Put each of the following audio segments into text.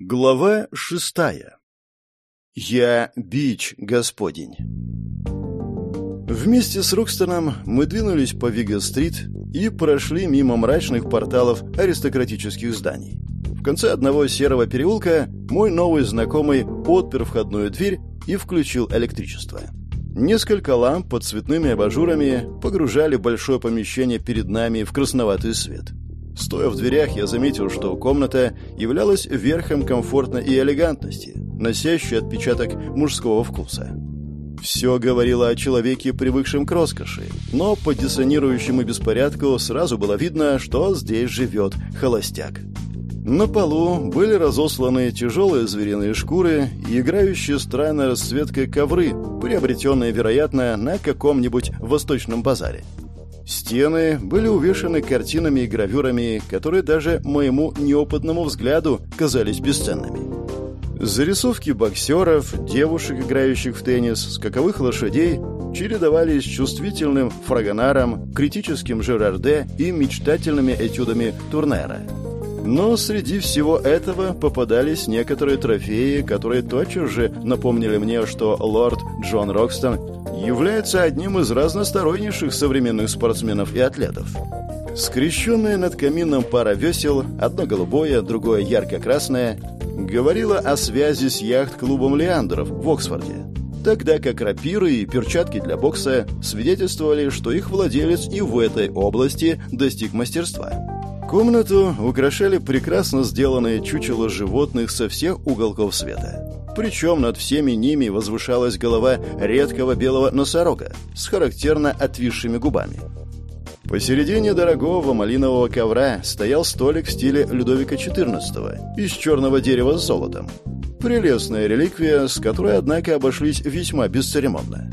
Глава шестая. Я бич господень. Вместе с Рокстоном мы двинулись по Вига-стрит и прошли мимо мрачных порталов аристократических зданий. В конце одного серого переулка мой новый знакомый отпер входную дверь и включил электричество. Несколько ламп под цветными абажурами погружали большое помещение перед нами в красноватый свет – Стоя в дверях, я заметил, что комната являлась верхом комфорта и элегантности, носящей отпечаток мужского вкуса. Все говорило о человеке, привыкшем к роскоши, но по диссонирующему беспорядку сразу было видно, что здесь живет холостяк. На полу были разосланы тяжелые звериные шкуры и играющие странной расцветкой ковры, приобретенные, вероятно, на каком-нибудь восточном базаре. Стены были увешаны картинами и гравюрами, которые даже моему неопытному взгляду казались бесценными. Зарисовки боксеров, девушек, играющих в теннис, скаковых лошадей чередовались чувствительным фрагонаром, критическим Жерарде и мечтательными этюдами Турнера. Но среди всего этого попадались некоторые трофеи, которые тотчас же напомнили мне, что лорд Джон Рокстон является одним из разностороннейших современных спортсменов и атлетов. Скрещенная над камином пара весел, одно голубое, другое ярко-красное, говорила о связи с яхт-клубом Леандеров в Оксфорде, тогда как рапиры и перчатки для бокса свидетельствовали, что их владелец и в этой области достиг мастерства. Комнату украшали прекрасно сделанные чучело животных со всех уголков света. Причем над всеми ними возвышалась голова редкого белого носорога с характерно отвисшими губами. Посередине дорогого малинового ковра стоял столик в стиле Людовика XIV из черного дерева с золотом. Прелестная реликвия, с которой, однако, обошлись весьма бесцеремонно.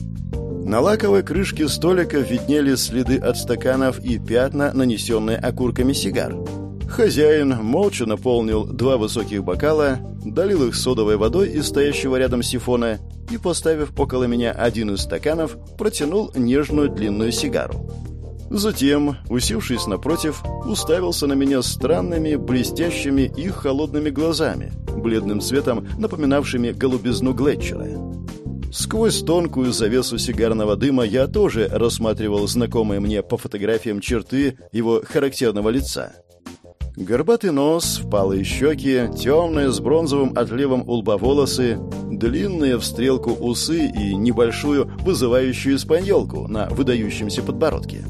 На лаковой крышке столика виднели следы от стаканов и пятна, нанесенные окурками сигар. Хозяин молча наполнил два высоких бокала, долил их содовой водой из стоящего рядом сифона и, поставив около меня один из стаканов, протянул нежную длинную сигару. Затем, усевшись напротив, уставился на меня странными, блестящими и холодными глазами, бледным цветом напоминавшими голубизну Глетчера. Сквозь тонкую завесу сигарного дыма я тоже рассматривал знакомые мне по фотографиям черты его характерного лица – Горбатый нос, впалые щеки, темные с бронзовым отливом лба волосы, длинные в стрелку усы и небольшую вызывающую испаньолку на выдающемся подбородке.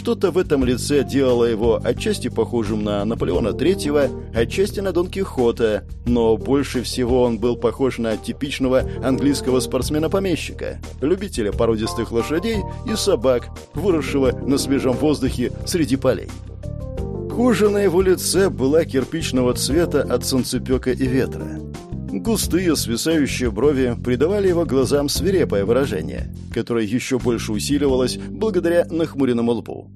Что-то в этом лице делало его отчасти похожим на Наполеона Третьего, отчасти на Дон Кихота, но больше всего он был похож на типичного английского спортсмена-помещика, любителя породистых лошадей и собак, выросшего на свежем воздухе среди полей. Кожа на его лице была кирпичного цвета от солнцепека и ветра. Густые свисающие брови придавали его глазам свирепое выражение, которое еще больше усиливалось благодаря нахмуренному лбу.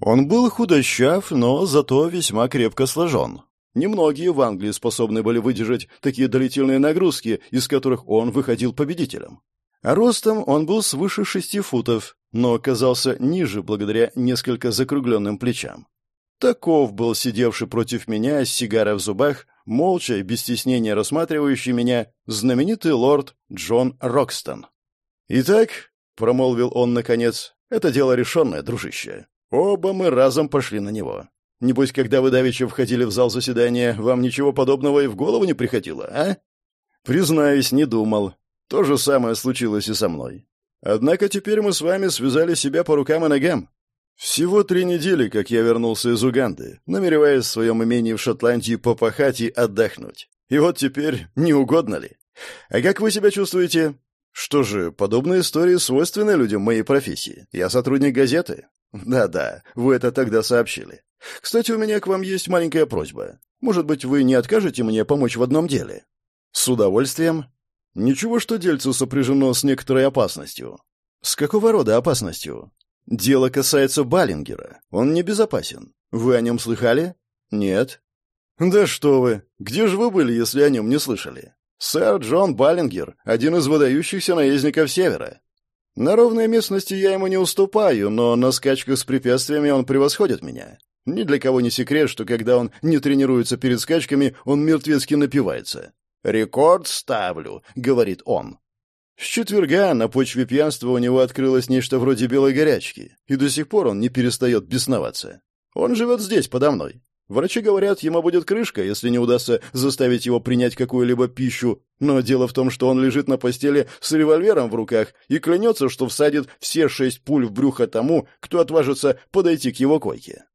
Он был худощав, но зато весьма крепко сложен. Немногие в Англии способны были выдержать такие длительные нагрузки, из которых он выходил победителем. А ростом он был свыше шести футов, но оказался ниже благодаря несколько закругленным плечам. Таков был сидевший против меня с сигарой в зубах, молча и без стеснения рассматривающий меня, знаменитый лорд Джон Рокстон. «Итак», — промолвил он наконец, — «это дело решенное, дружище. Оба мы разом пошли на него. Небось, когда вы давеча входили в зал заседания, вам ничего подобного и в голову не приходило, а?» «Признаюсь, не думал. То же самое случилось и со мной. Однако теперь мы с вами связали себя по рукам и ногам. Всего три недели, как я вернулся из Уганды, намереваясь в своем имении в Шотландии попахать и отдохнуть. И вот теперь не угодно ли? А как вы себя чувствуете? Что же, подобные истории свойственны людям моей профессии. Я сотрудник газеты. Да-да, вы это тогда сообщили. Кстати, у меня к вам есть маленькая просьба. Может быть, вы не откажете мне помочь в одном деле? С удовольствием. Ничего, что дельце сопряжено с некоторой опасностью. С какого рода опасностью? Дело касается Баллингера. Он небезопасен. Вы о нем слыхали? Нет. Да что вы. Где же вы были, если о нем не слышали? Сэр Джон Баллингер — один из выдающихся наездников Севера. На ровной местности я ему не уступаю, но на скачках с препятствиями он превосходит меня. Ни для кого не секрет, что когда он не тренируется перед скачками, он мертвецки напивается. «Рекорд ставлю», — говорит он. С четверга на почве пьянства у него открылось нечто вроде белой горячки, и до сих пор он не перестает бесноваться. Он живет здесь, подо мной. Врачи говорят, ему будет крышка, если не удастся заставить его принять какую-либо пищу, но дело в том, что он лежит на постели с револьвером в руках и клянется, что всадит все шесть пуль в брюхо тому, кто отважится подойти к его койке.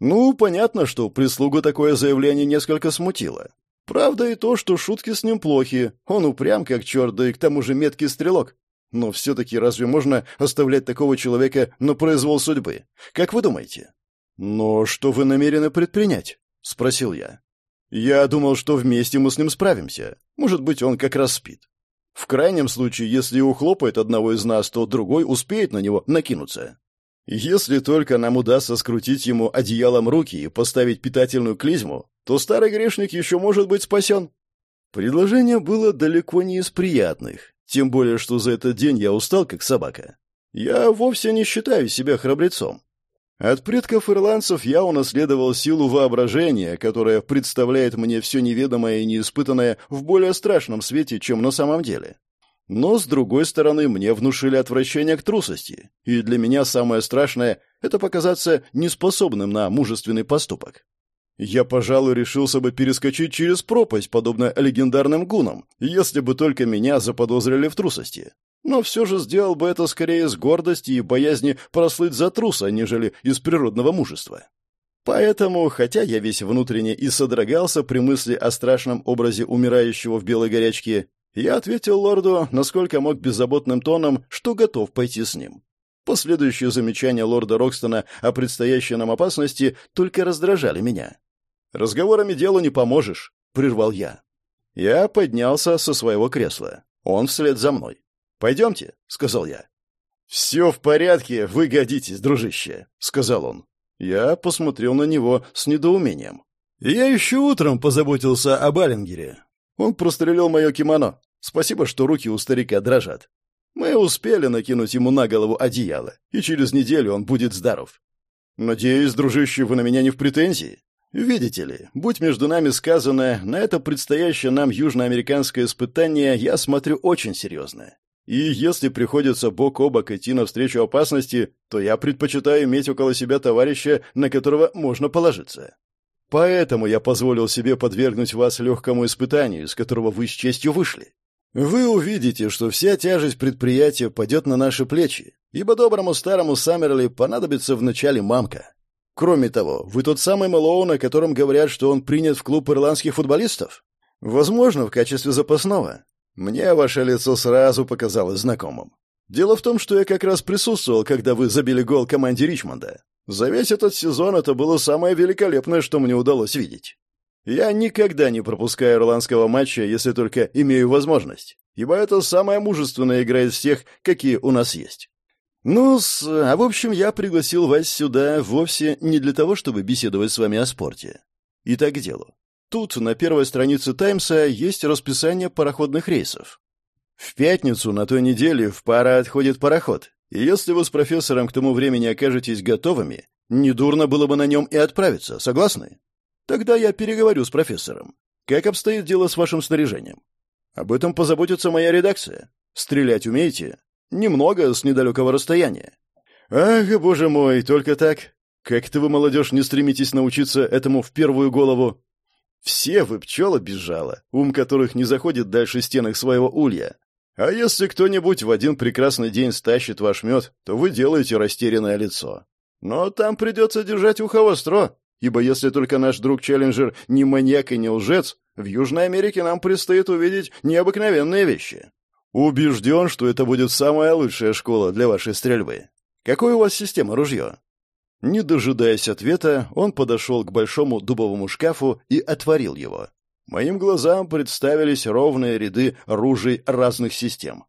Ну, понятно, что прислугу такое заявление несколько смутило. Правда и то, что шутки с ним плохи. Он упрям как черт, да и к тому же меткий стрелок. Но все-таки разве можно оставлять такого человека на произвол судьбы? Как вы думаете? «Но что вы намерены предпринять?» — спросил я. «Я думал, что вместе мы с ним справимся. Может быть, он как раз спит. В крайнем случае, если ухлопает одного из нас, то другой успеет на него накинуться. Если только нам удастся скрутить ему одеялом руки и поставить питательную клизму, то старый грешник еще может быть спасен». Предложение было далеко не из приятных, тем более, что за этот день я устал, как собака. Я вовсе не считаю себя храбрецом. От предков ирландцев я унаследовал силу воображения, которая представляет мне все неведомое и неиспытанное в более страшном свете, чем на самом деле. Но, с другой стороны, мне внушили отвращение к трусости, и для меня самое страшное — это показаться неспособным на мужественный поступок. Я, пожалуй, решился бы перескочить через пропасть, подобно легендарным гунам, если бы только меня заподозрили в трусости но все же сделал бы это скорее с гордости и боязни прослыть за труса, нежели из природного мужества. Поэтому, хотя я весь внутренне и содрогался при мысли о страшном образе умирающего в белой горячке, я ответил лорду, насколько мог беззаботным тоном, что готов пойти с ним. Последующие замечания лорда Рокстона о предстоящей нам опасности только раздражали меня. «Разговорами делу не поможешь», — прервал я. Я поднялся со своего кресла. Он вслед за мной. «Пойдемте», — сказал я. «Все в порядке, вы годитесь, дружище», — сказал он. Я посмотрел на него с недоумением. «Я еще утром позаботился об Аллингере. Он прострелил мое кимоно. Спасибо, что руки у старика дрожат. Мы успели накинуть ему на голову одеяло, и через неделю он будет здоров. Надеюсь, дружище, вы на меня не в претензии? Видите ли, будь между нами сказано, на это предстоящее нам южноамериканское испытание я смотрю очень серьезно. И если приходится бок о бок идти навстречу опасности, то я предпочитаю иметь около себя товарища, на которого можно положиться. Поэтому я позволил себе подвергнуть вас легкому испытанию, из которого вы с честью вышли. Вы увидите, что вся тяжесть предприятия падет на наши плечи, ибо доброму старому Саммерли понадобится вначале мамка. Кроме того, вы тот самый Мэлоун, о котором говорят, что он принят в клуб ирландских футболистов? Возможно, в качестве запасного. Мне ваше лицо сразу показалось знакомым. Дело в том, что я как раз присутствовал, когда вы забили гол команде Ричмонда. За весь этот сезон это было самое великолепное, что мне удалось видеть. Я никогда не пропускаю ирландского матча, если только имею возможность, ибо это самая мужественная игра из всех, какие у нас есть. Ну а в общем, я пригласил вас сюда вовсе не для того, чтобы беседовать с вами о спорте. Итак, к делу. Тут, на первой странице «Таймса», есть расписание пароходных рейсов. В пятницу на той неделе в пара отходит пароход, и если вы с профессором к тому времени окажетесь готовыми, недурно было бы на нем и отправиться, согласны? Тогда я переговорю с профессором. Как обстоит дело с вашим снаряжением? Об этом позаботится моя редакция. Стрелять умеете? Немного, с недалекого расстояния. Ах, боже мой, только так? Как-то вы, молодежь, не стремитесь научиться этому в первую голову. Все вы пчела безжала, ум которых не заходит дальше стенок своего улья. А если кто-нибудь в один прекрасный день стащит ваш мед, то вы делаете растерянное лицо. Но там придется держать ухо востро, ибо если только наш друг-челленджер не маньяк и не лжец, в Южной Америке нам предстоит увидеть необыкновенные вещи. Убежден, что это будет самая лучшая школа для вашей стрельбы. Какое у вас система ружья? Не дожидаясь ответа, он подошел к большому дубовому шкафу и отворил его. Моим глазам представились ровные ряды ружей разных систем.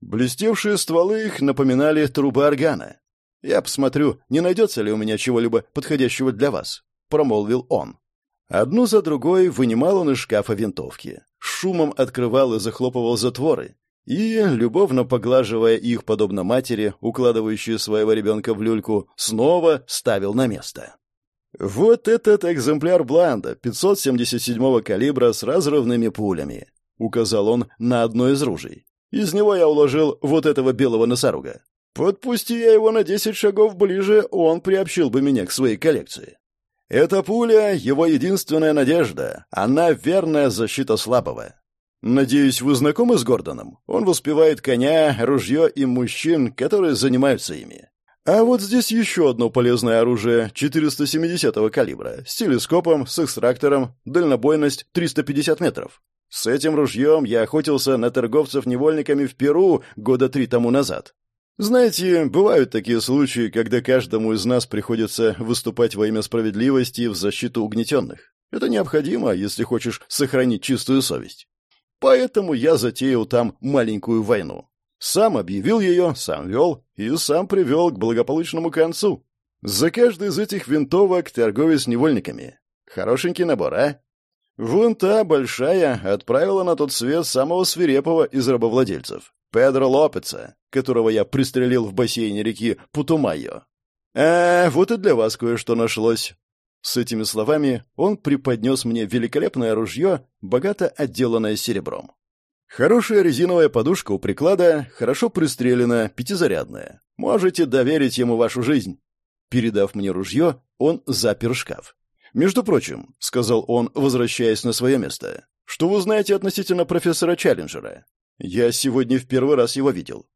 Блестевшие стволы их напоминали трубы органа. «Я посмотрю, не найдется ли у меня чего-либо подходящего для вас», — промолвил он. Одну за другой вынимал он из шкафа винтовки. Шумом открывал и захлопывал затворы, и, любовно поглаживая их, подобно матери, укладывающей своего ребенка в люльку, снова ставил на место. Вот этот экземпляр Бланда 577-го калибра с разрывными пулями, указал он на одно из ружей. Из него я уложил вот этого белого носорога. Подпусти я его на 10 шагов ближе, он приобщил бы меня к своей коллекции. Эта пуля — его единственная надежда. Она верная защита слабого. Надеюсь, вы знакомы с Гордоном? Он воспевает коня, ружье и мужчин, которые занимаются ими. А вот здесь еще одно полезное оружие 470-го калибра с телескопом, с экстрактором, дальнобойность 350 метров. С этим ружьем я охотился на торговцев невольниками в Перу года три тому назад. Знаете, бывают такие случаи, когда каждому из нас приходится выступать во имя справедливости в защиту угнетенных. Это необходимо, если хочешь сохранить чистую совесть. Поэтому я затеял там маленькую войну. Сам объявил ее, сам вел и сам привел к благополучному концу. За каждый из этих винтовок торговец невольниками. Хорошенький набор, а? Вон та, большая, отправила на тот свет самого свирепого из рабовладельцев. Педро Лопеца, которого я пристрелил в бассейне реки Путумайо. А, вот и для вас кое-что нашлось. С этими словами он преподнес мне великолепное ружье, богато отделанное серебром. Хорошая резиновая подушка у приклада, хорошо пристрелена, пятизарядная. Можете доверить ему вашу жизнь. Передав мне ружье, он запер шкаф. «Между прочим», — сказал он, возвращаясь на свое место, — «что вы знаете относительно профессора Челленджера? Я сегодня в первый раз его видел».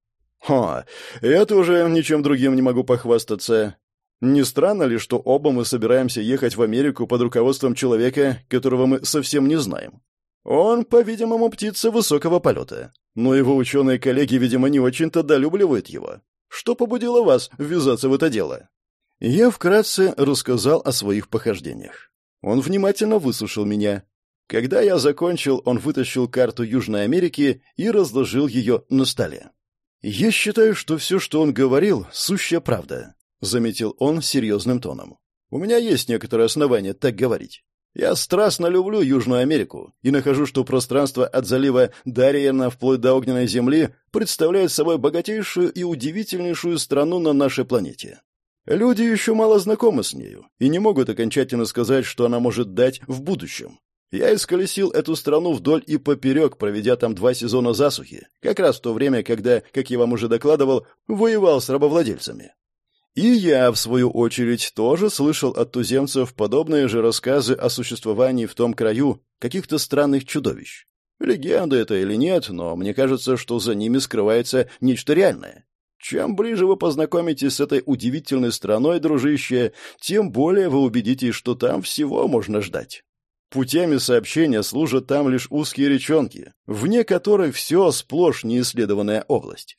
«Ха, я тоже ничем другим не могу похвастаться. Не странно ли, что оба мы собираемся ехать в Америку под руководством человека, которого мы совсем не знаем? Он, по-видимому, птица высокого полета. Но его ученые коллеги, видимо, не очень-то долюбливают его. Что побудило вас ввязаться в это дело? Я вкратце рассказал о своих похождениях. Он внимательно выслушал меня. Когда я закончил, он вытащил карту Южной Америки и разложил ее на столе. Я считаю, что все, что он говорил, сущая правда. — заметил он серьезным тоном. «У меня есть некоторые основания так говорить. Я страстно люблю Южную Америку и нахожу, что пространство от залива Дариена вплоть до огненной земли представляет собой богатейшую и удивительнейшую страну на нашей планете. Люди еще мало знакомы с нею и не могут окончательно сказать, что она может дать в будущем. Я исколесил эту страну вдоль и поперек, проведя там два сезона засухи, как раз в то время, когда, как я вам уже докладывал, воевал с рабовладельцами. И я, в свою очередь, тоже слышал от туземцев подобные же рассказы о существовании в том краю каких-то странных чудовищ. Легенда это или нет, но мне кажется, что за ними скрывается нечто реальное. Чем ближе вы познакомитесь с этой удивительной страной, дружище, тем более вы убедитесь, что там всего можно ждать. Путями сообщения служат там лишь узкие речонки, вне которых все сплошь неисследованная область.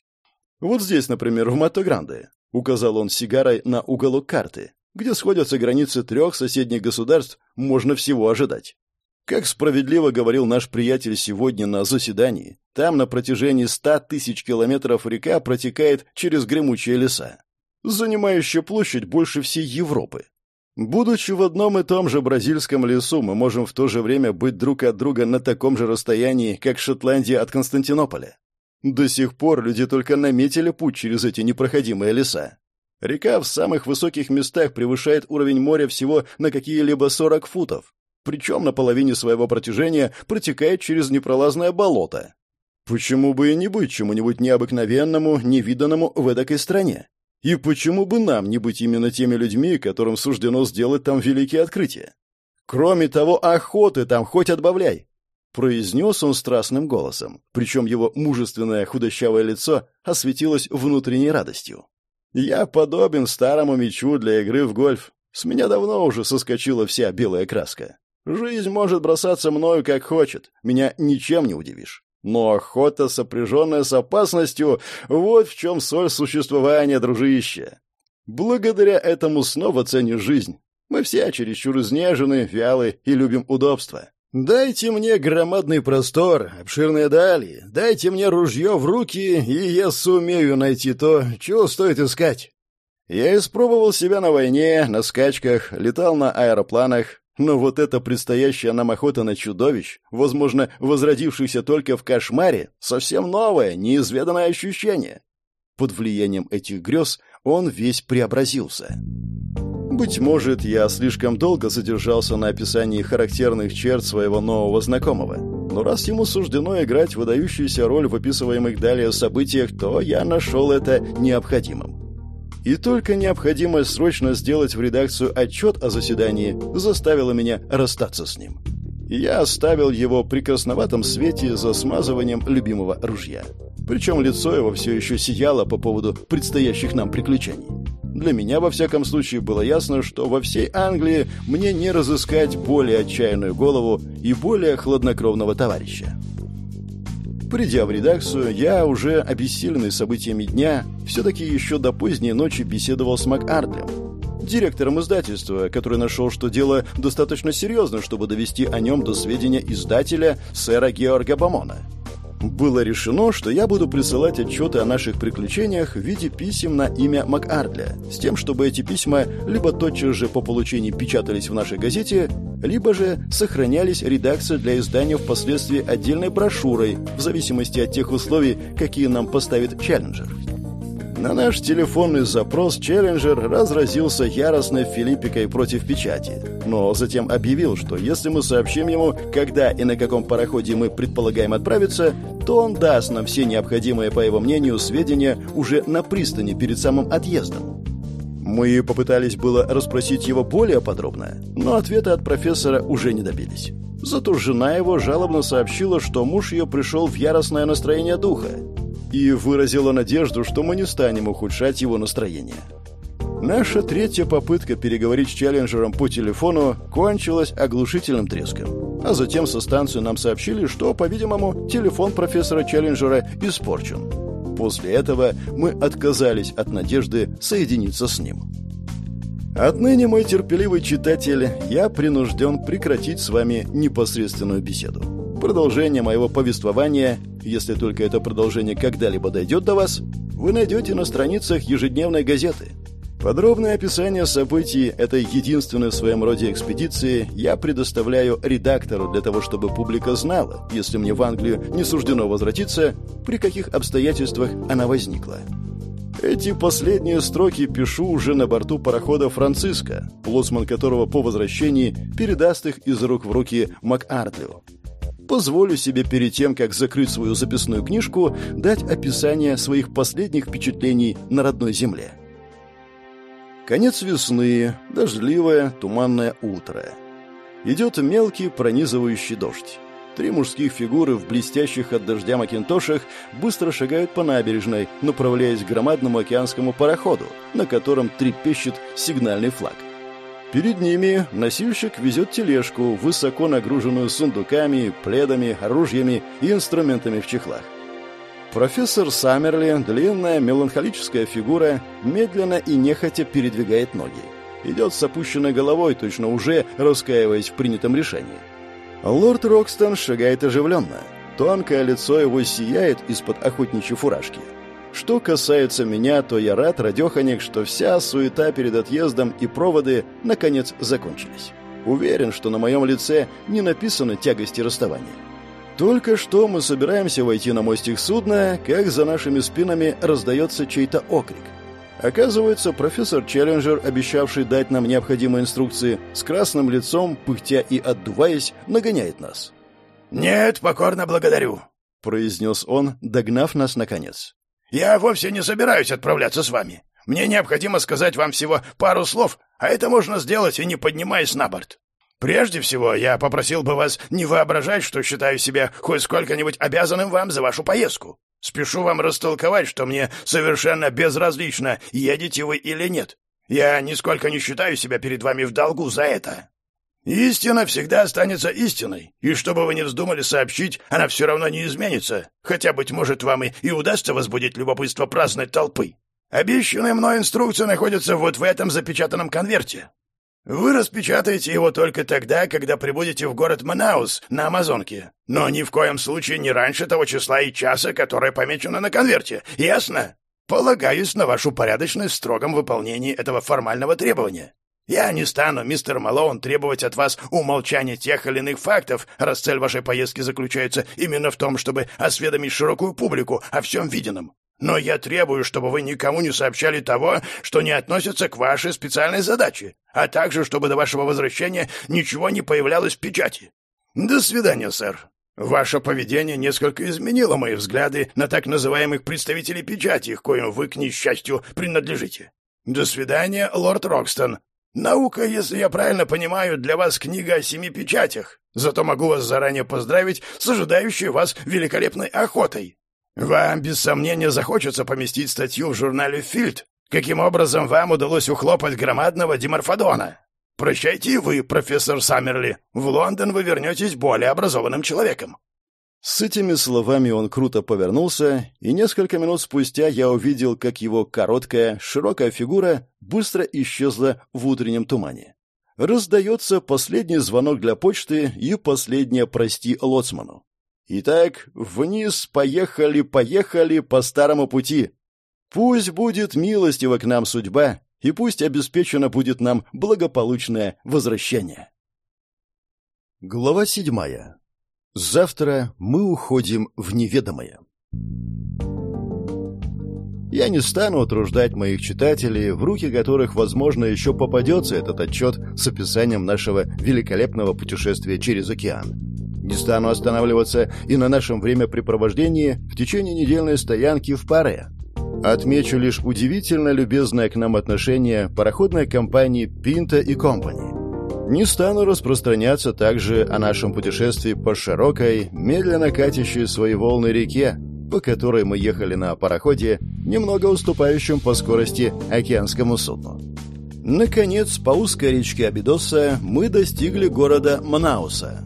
Вот здесь, например, в Матогранде, — указал он сигарой на уголок карты, где сходятся границы трех соседних государств, можно всего ожидать. Как справедливо говорил наш приятель сегодня на заседании, там на протяжении ста тысяч километров река протекает через гремучие леса, занимающая площадь больше всей Европы. Будучи в одном и том же бразильском лесу, мы можем в то же время быть друг от друга на таком же расстоянии, как Шотландия от Константинополя. До сих пор люди только наметили путь через эти непроходимые леса. Река в самых высоких местах превышает уровень моря всего на какие-либо 40 футов, причем на половине своего протяжения протекает через непролазное болото. Почему бы и не быть чему-нибудь необыкновенному, невиданному в этой стране? И почему бы нам не быть именно теми людьми, которым суждено сделать там великие открытия? Кроме того, охоты там хоть отбавляй. Произнес он страстным голосом, причем его мужественное худощавое лицо осветилось внутренней радостью. «Я подобен старому мечу для игры в гольф. С меня давно уже соскочила вся белая краска. Жизнь может бросаться мною как хочет, меня ничем не удивишь. Но охота, сопряженная с опасностью, вот в чем соль существования, дружище. Благодаря этому снова ценю жизнь. Мы все чересчур изнежены, вялы и любим удобства. «Дайте мне громадный простор, обширные дали, дайте мне ружье в руки, и я сумею найти то, чего стоит искать». Я испробовал себя на войне, на скачках, летал на аэропланах, но вот эта предстоящая нам охота на чудовищ, возможно, возродившихся только в кошмаре, совсем новое, неизведанное ощущение. Под влиянием этих грез он весь преобразился. Быть может, я слишком долго задержался на описании характерных черт своего нового знакомого. Но раз ему суждено играть выдающуюся роль в описываемых далее событиях, то я нашел это необходимым. И только необходимость срочно сделать в редакцию отчет о заседании заставила меня расстаться с ним. Я оставил его при красноватом свете за смазыванием любимого ружья. Причем лицо его все еще сияло по поводу предстоящих нам приключений. Для меня, во всяком случае, было ясно, что во всей Англии мне не разыскать более отчаянную голову и более хладнокровного товарища. Придя в редакцию, я, уже обессиленный событиями дня, все-таки еще до поздней ночи беседовал с МакАрдлем, директором издательства, который нашел, что дело достаточно серьезно, чтобы довести о нем до сведения издателя сэра Георга Бамона. Было решено, что я буду присылать отчеты о наших приключениях в виде писем на имя МакАрдля, с тем, чтобы эти письма либо тотчас же по получении печатались в нашей газете, либо же сохранялись редакции для издания впоследствии отдельной брошюрой, в зависимости от тех условий, какие нам поставит Челленджер. На наш телефонный запрос Челленджер разразился яростной филиппикой против печати, но затем объявил, что если мы сообщим ему, когда и на каком пароходе мы предполагаем отправиться, то он даст нам все необходимые, по его мнению, сведения уже на пристани перед самым отъездом. Мы попытались было расспросить его более подробно, но ответа от профессора уже не добились. Зато жена его жалобно сообщила, что муж ее пришел в яростное настроение духа и выразила надежду, что мы не станем ухудшать его настроение. Наша третья попытка переговорить с Челленджером по телефону кончилась оглушительным треском. А затем со станции нам сообщили, что, по-видимому, телефон профессора Челленджера испорчен. После этого мы отказались от надежды соединиться с ним. Отныне, мой терпеливый читатель, я принужден прекратить с вами непосредственную беседу. Продолжение моего повествования, если только это продолжение когда-либо дойдет до вас, вы найдете на страницах ежедневной газеты. Подробное описание событий этой единственной в своем роде экспедиции я предоставляю редактору для того, чтобы публика знала, если мне в Англию не суждено возвратиться, при каких обстоятельствах она возникла. Эти последние строки пишу уже на борту парохода «Франциско», лоцман которого по возвращении передаст их из рук в руки МакАртлю позволю себе перед тем, как закрыть свою записную книжку, дать описание своих последних впечатлений на родной земле. Конец весны, дождливое, туманное утро. Идет мелкий пронизывающий дождь. Три мужских фигуры в блестящих от дождя макинтошах быстро шагают по набережной, направляясь к громадному океанскому пароходу, на котором трепещет сигнальный флаг. Перед ними носильщик везет тележку, высоко нагруженную сундуками, пледами, оружиями и инструментами в чехлах. Профессор Саммерли, длинная меланхолическая фигура, медленно и нехотя передвигает ноги. Идет с опущенной головой, точно уже раскаиваясь в принятом решении. Лорд Рокстон шагает оживленно. Тонкое лицо его сияет из-под охотничьей фуражки. Что касается меня, то я рад, радеханик, что вся суета перед отъездом и проводы наконец закончились. Уверен, что на моем лице не написаны тягости расставания. Только что мы собираемся войти на мостик судна, как за нашими спинами раздается чей-то окрик. Оказывается, профессор Челленджер, обещавший дать нам необходимые инструкции, с красным лицом, пыхтя и отдуваясь, нагоняет нас. «Нет, покорно благодарю», — произнес он, догнав нас наконец. Я вовсе не собираюсь отправляться с вами. Мне необходимо сказать вам всего пару слов, а это можно сделать и не поднимаясь на борт. Прежде всего, я попросил бы вас не воображать, что считаю себя хоть сколько-нибудь обязанным вам за вашу поездку. Спешу вам растолковать, что мне совершенно безразлично, едете вы или нет. Я нисколько не считаю себя перед вами в долгу за это. Истина всегда останется истиной, и что бы вы ни вздумали сообщить, она все равно не изменится, хотя, быть может, вам и, и удастся возбудить любопытство праздной толпы. Обещанная мной инструкция находится вот в этом запечатанном конверте. Вы распечатаете его только тогда, когда прибудете в город Манаус на Амазонке, но ни в коем случае не раньше того числа и часа, которое помечено на конверте, ясно? Полагаюсь на вашу порядочность в строгом выполнении этого формального требования. Я не стану, мистер Малоун, требовать от вас умолчания тех или иных фактов, раз цель вашей поездки заключается именно в том, чтобы осведомить широкую публику о всем виденном. Но я требую, чтобы вы никому не сообщали того, что не относится к вашей специальной задаче, а также чтобы до вашего возвращения ничего не появлялось в печати. До свидания, сэр. Ваше поведение несколько изменило мои взгляды на так называемых представителей печати, к коим вы, к несчастью, принадлежите. До свидания, лорд Рокстон. Наука, если я правильно понимаю, для вас книга о семи печатях. Зато могу вас заранее поздравить с ожидающей вас великолепной охотой. Вам, без сомнения, захочется поместить статью в журнале «Фильд», каким образом вам удалось ухлопать громадного диморфодона. Прощайте вы, профессор Саммерли. В Лондон вы вернетесь более образованным человеком. С этими словами он круто повернулся, и несколько минут спустя я увидел, как его короткая, широкая фигура быстро исчезла в утреннем тумане. Раздается последний звонок для почты и последнее «прости» лоцману. Итак, вниз поехали, поехали по старому пути. Пусть будет милостива к нам судьба, и пусть обеспечено будет нам благополучное возвращение. Глава седьмая. Завтра мы уходим в неведомое. Я не стану утруждать моих читателей, в руки которых, возможно, еще попадется этот отчет с описанием нашего великолепного путешествия через океан. Не стану останавливаться и на нашем времяпрепровождении в течение недельной стоянки в паре. Отмечу лишь удивительно любезное к нам отношение пароходной компании «Пинта и Компани». Не стану распространяться также о нашем путешествии по широкой, медленно катящей свои волны реке, по которой мы ехали на пароходе, немного уступающем по скорости океанскому судну. Наконец, по узкой речке Абидоса мы достигли города Манауса.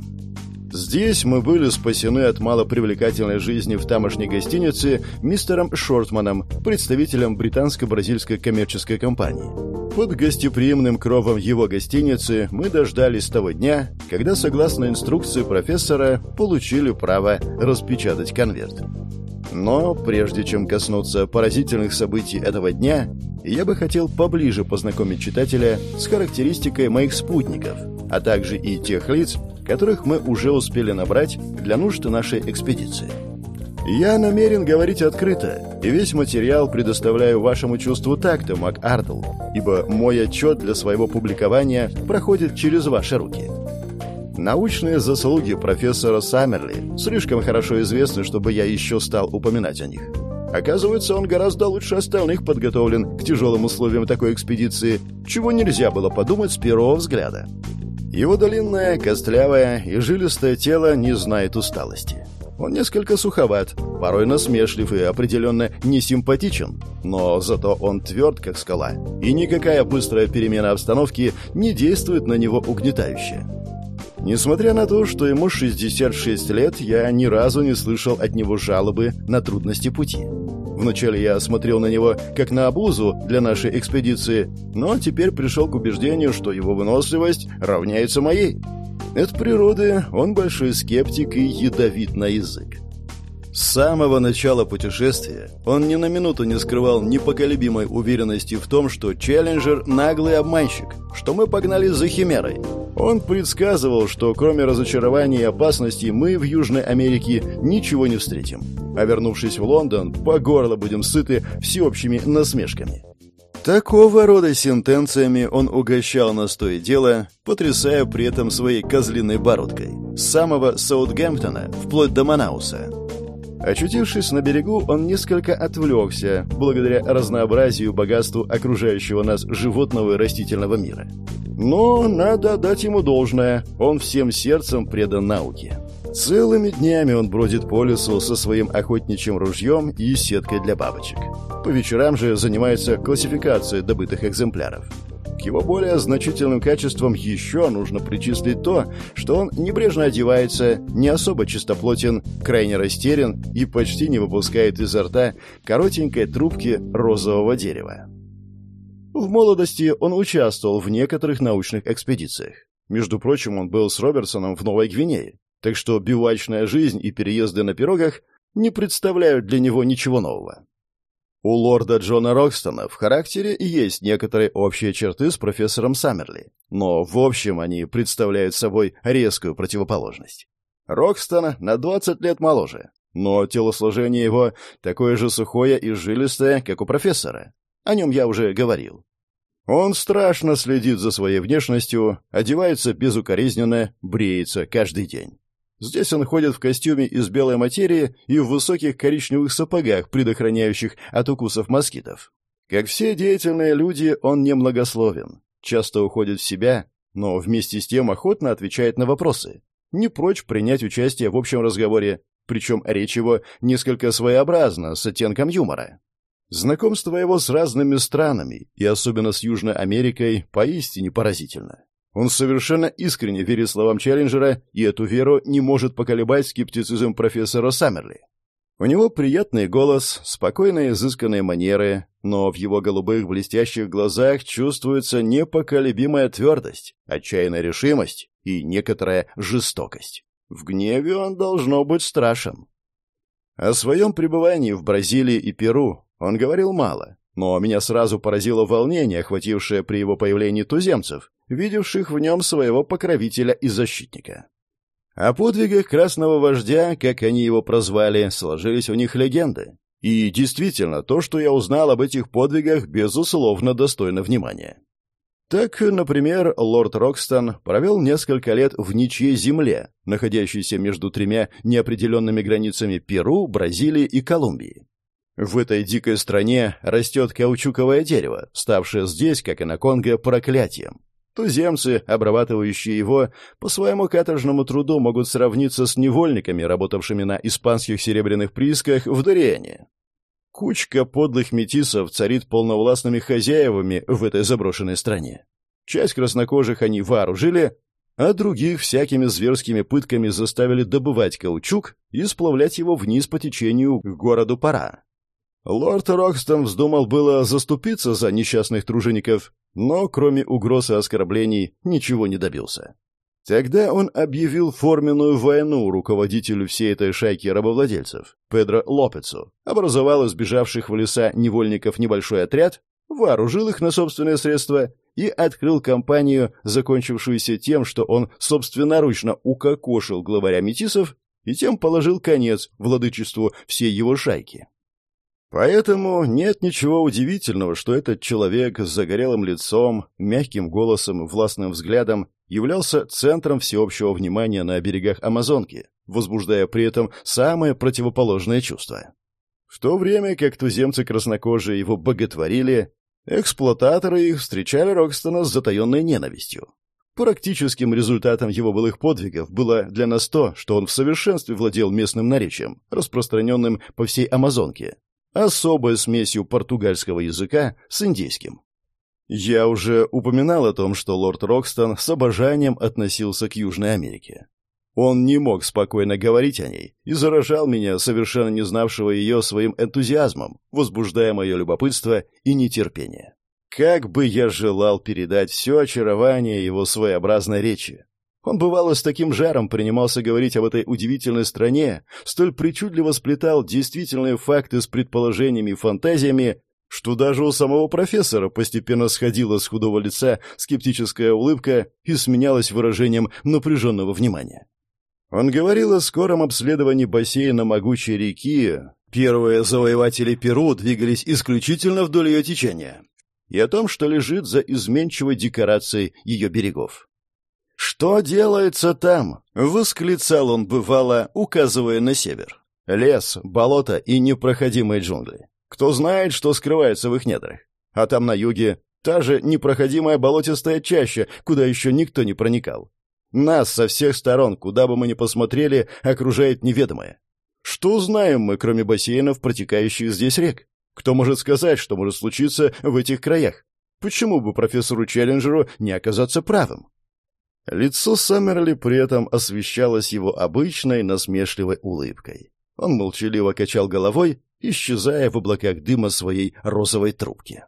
Здесь мы были спасены от малопривлекательной жизни в тамошней гостинице мистером Шортманом, представителем британско-бразильской коммерческой компании. Под гостеприимным кровом его гостиницы мы дождались того дня, когда, согласно инструкции профессора, получили право распечатать конверт. Но прежде чем коснуться поразительных событий этого дня, я бы хотел поближе познакомить читателя с характеристикой моих спутников, а также и тех лиц, которых мы уже успели набрать для нужд нашей экспедиции. Я намерен говорить открыто, и весь материал предоставляю вашему чувству такта, МакАртл, ибо мой отчет для своего публикования проходит через ваши руки. Научные заслуги профессора Саммерли слишком хорошо известны, чтобы я еще стал упоминать о них. Оказывается, он гораздо лучше остальных подготовлен к тяжелым условиям такой экспедиции, чего нельзя было подумать с первого взгляда. Его длинное, костлявое и жилистое тело не знает усталости. Он несколько суховат, порой насмешлив и определенно несимпатичен, но зато он тверд, как скала, и никакая быстрая перемена обстановки не действует на него угнетающе. Несмотря на то, что ему 66 лет, я ни разу не слышал от него жалобы на трудности пути. Вначале я смотрел на него как на обузу для нашей экспедиции, но теперь пришел к убеждению, что его выносливость равняется моей. От природы он большой скептик и ядовит на язык. С самого начала путешествия он ни на минуту не скрывал непоколебимой уверенности в том, что Челленджер – наглый обманщик, что мы погнали за Химерой. Он предсказывал, что кроме разочарований и опасностей мы в Южной Америке ничего не встретим. А вернувшись в Лондон, по горло будем сыты всеобщими насмешками. Такого рода сентенциями он угощал нас то и дело, потрясая при этом своей козлиной бородкой. С самого Саутгемптона вплоть до Манауса. Очутившись на берегу, он несколько отвлекся, благодаря разнообразию и богатству окружающего нас животного и растительного мира. Но надо дать ему должное, он всем сердцем предан науке. Целыми днями он бродит по лесу со своим охотничьим ружьем и сеткой для бабочек. По вечерам же занимается классификацией добытых экземпляров. К его более значительным качествам еще нужно причислить то, что он небрежно одевается, не особо чистоплотен, крайне растерян и почти не выпускает изо рта коротенькой трубки розового дерева. В молодости он участвовал в некоторых научных экспедициях. Между прочим, он был с Робертсоном в Новой Гвинее, так что бивачная жизнь и переезды на пирогах не представляют для него ничего нового. У лорда Джона Рокстона в характере есть некоторые общие черты с профессором Саммерли, но в общем они представляют собой резкую противоположность. Рокстон на 20 лет моложе, но телосложение его такое же сухое и жилистое, как у профессора. О нем я уже говорил. Он страшно следит за своей внешностью, одевается безукоризненно, бреется каждый день. Здесь он ходит в костюме из белой материи и в высоких коричневых сапогах, предохраняющих от укусов москитов. Как все деятельные люди, он немногословен, часто уходит в себя, но вместе с тем охотно отвечает на вопросы. Не прочь принять участие в общем разговоре, причем речь его несколько своеобразна, с оттенком юмора. Знакомство его с разными странами, и особенно с Южной Америкой, поистине поразительно. Он совершенно искренне верит словам Челленджера, и эту веру не может поколебать скептицизм профессора Саммерли. У него приятный голос, спокойные изысканные манеры, но в его голубых блестящих глазах чувствуется непоколебимая твердость, отчаянная решимость и некоторая жестокость. В гневе он должно быть страшен. О своем пребывании в Бразилии и Перу он говорил мало, но меня сразу поразило волнение, охватившее при его появлении туземцев, видевших в нем своего покровителя и защитника. О подвигах красного вождя, как они его прозвали, сложились у них легенды. И действительно, то, что я узнал об этих подвигах, безусловно, достойно внимания. Так, например, лорд Рокстон провел несколько лет в ничьей земле, находящейся между тремя неопределенными границами Перу, Бразилии и Колумбии. В этой дикой стране растет каучуковое дерево, ставшее здесь, как и на Конго, проклятием. Туземцы, обрабатывающие его, по своему каторжному труду могут сравниться с невольниками, работавшими на испанских серебряных приисках в Дориане. Кучка подлых метисов царит полновластными хозяевами в этой заброшенной стране. Часть краснокожих они вооружили, а других всякими зверскими пытками заставили добывать каучук и сплавлять его вниз по течению к городу Пара. Лорд Рокстон вздумал было заступиться за несчастных тружеников, но кроме угроз и оскорблений ничего не добился. Тогда он объявил форменную войну руководителю всей этой шайки рабовладельцев, Педро Лопецу, образовал из бежавших в леса невольников небольшой отряд, вооружил их на собственные средства и открыл кампанию, закончившуюся тем, что он собственноручно укокошил главаря метисов и тем положил конец владычеству всей его шайки. Поэтому нет ничего удивительного, что этот человек с загорелым лицом, мягким голосом, властным взглядом являлся центром всеобщего внимания на берегах Амазонки, возбуждая при этом самые противоположные чувства. В то время как туземцы краснокожие его боготворили, эксплуататоры их встречали Рокстона с затаенной ненавистью. Практическим результатом его былых подвигов было для нас то, что он в совершенстве владел местным наречием, распространенным по всей Амазонке, особой смесью португальского языка с индейским. Я уже упоминал о том, что лорд Рокстон с обожанием относился к Южной Америке. Он не мог спокойно говорить о ней и заражал меня, совершенно не знавшего ее, своим энтузиазмом, возбуждая мое любопытство и нетерпение. Как бы я желал передать все очарование его своеобразной речи, он бывало с таким жаром принимался говорить об этой удивительной стране, столь причудливо сплетал действительные факты с предположениями и фантазиями, что даже у самого профессора постепенно сходила с худого лица скептическая улыбка и сменялась выражением напряженного внимания. Он говорил о скором обследовании бассейна могучей реки. Первые завоеватели Перу двигались исключительно вдоль ее течения. И о том, что лежит за изменчивой декорацией ее берегов. «Что делается там?» — восклицал он бывало, указывая на север. «Лес, болото и непроходимые джунгли. Кто знает, что скрывается в их недрах? А там на юге та же непроходимая болотистая чаща, куда еще никто не проникал. Нас со всех сторон, куда бы мы ни посмотрели, окружает неведомое. Что знаем мы, кроме бассейнов, протекающих здесь рек? Кто может сказать, что может случиться в этих краях? Почему бы профессору Челленджеру не оказаться правым? Лицо Саммерли при этом освещалось его обычной насмешливой улыбкой. Он молчаливо качал головой, исчезая в облаках дыма своей розовой трубки.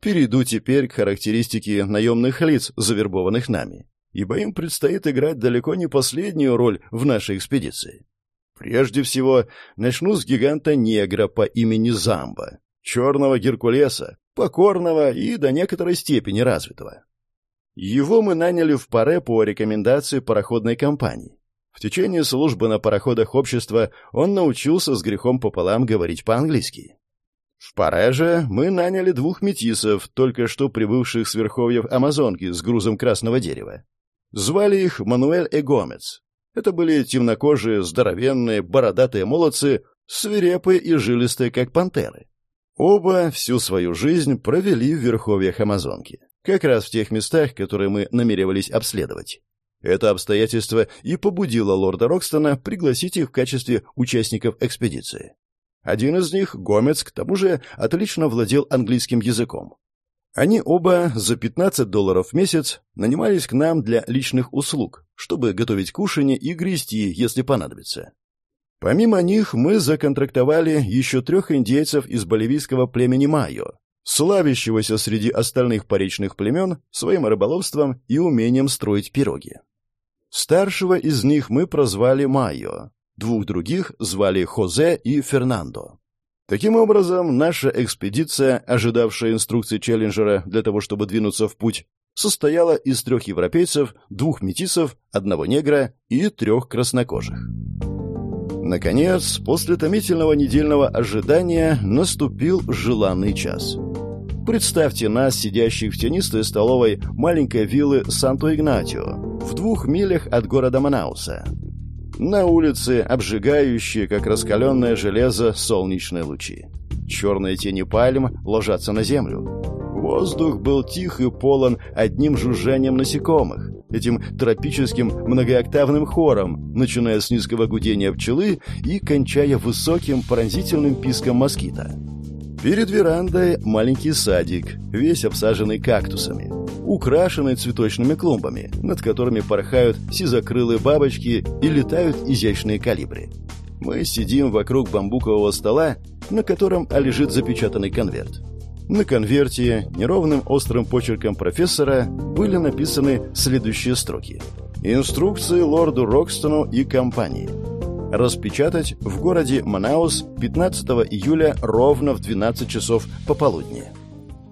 Перейду теперь к характеристике наемных лиц, завербованных нами, ибо им предстоит играть далеко не последнюю роль в нашей экспедиции. Прежде всего, начну с гиганта-негра по имени Замба, черного Геркулеса, покорного и до некоторой степени развитого. Его мы наняли в паре по рекомендации пароходной компании. В течение службы на пароходах общества он научился с грехом пополам говорить по-английски. В Параже мы наняли двух метисов, только что прибывших с верховьев Амазонки с грузом красного дерева. Звали их Мануэль и Гомец. Это были темнокожие, здоровенные, бородатые молодцы, свирепые и жилистые, как пантеры. Оба всю свою жизнь провели в верховьях Амазонки, как раз в тех местах, которые мы намеревались обследовать. Это обстоятельство и побудило лорда Рокстона пригласить их в качестве участников экспедиции. Один из них, Гомец, к тому же, отлично владел английским языком. Они оба за 15 долларов в месяц нанимались к нам для личных услуг, чтобы готовить кушанье и грести, если понадобится. Помимо них мы законтрактовали еще трех индейцев из боливийского племени Майо, славящегося среди остальных поречных племен своим рыболовством и умением строить пироги. Старшего из них мы прозвали Майо, двух других звали Хозе и Фернандо. Таким образом, наша экспедиция, ожидавшая инструкций Челленджера для того, чтобы двинуться в путь, состояла из трех европейцев, двух метисов, одного негра и трех краснокожих. Наконец, после томительного недельного ожидания наступил желанный час. Представьте нас, сидящих в тенистой столовой маленькой виллы Санто-Игнатио, в двух милях от города Манауса. На улице обжигающие, как раскаленное железо, солнечные лучи. Черные тени пальм ложатся на землю. Воздух был тих и полон одним жужжанием насекомых, этим тропическим многооктавным хором, начиная с низкого гудения пчелы и кончая высоким пронзительным писком москита. Перед верандой маленький садик, весь обсаженный кактусами украшенной цветочными клумбами, над которыми порхают сизокрылые бабочки и летают изящные калибри. Мы сидим вокруг бамбукового стола, на котором лежит запечатанный конверт. На конверте неровным острым почерком профессора были написаны следующие строки. Инструкции лорду Рокстону и компании. Распечатать в городе Манаус 15 июля ровно в 12 часов пополудни.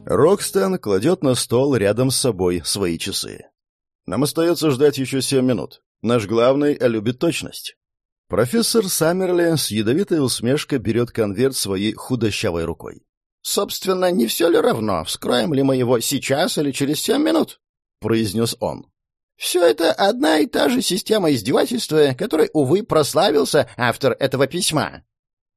Рокстон кладет на стол рядом с собой свои часы. Нам остается ждать еще семь минут. Наш главный любит точность. Профессор Саммерли с ядовитой усмешкой берет конверт своей худощавой рукой. «Собственно, не все ли равно, вскроем ли мы его сейчас или через семь минут?» — произнес он. «Все это одна и та же система издевательства, которой, увы, прославился автор этого письма».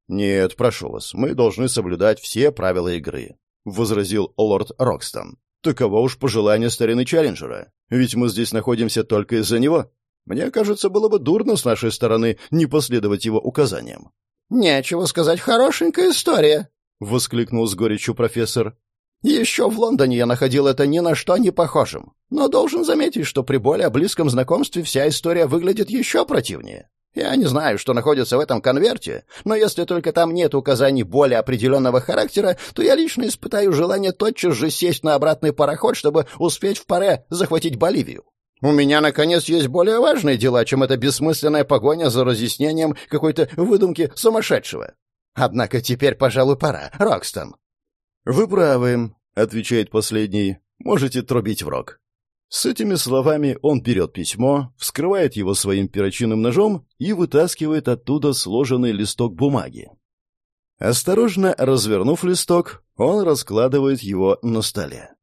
«Нет, прошу вас, мы должны соблюдать все правила игры. — возразил лорд Рокстон. «Таково уж пожелание старины Челленджера. Ведь мы здесь находимся только из-за него. Мне кажется, было бы дурно с нашей стороны не последовать его указаниям». «Нечего сказать, хорошенькая история», — воскликнул с горечью профессор. «Еще в Лондоне я находил это ни на что не похожим. Но должен заметить, что при более близком знакомстве вся история выглядит еще противнее. Я не знаю, что находится в этом конверте, но если только там нет указаний более определенного характера, то я лично испытаю желание тотчас же сесть на обратный пароход, чтобы успеть в паре захватить Боливию. У меня, наконец, есть более важные дела, чем эта бессмысленная погоня за разъяснением какой-то выдумки сумасшедшего. Однако теперь, пожалуй, пора. Рокстон. — Вы правы, — отвечает последний. — Можете трубить в рог. С этими словами он берет письмо, вскрывает его своим перочинным ножом и вытаскивает оттуда сложенный листок бумаги. Осторожно развернув листок, он раскладывает его на столе.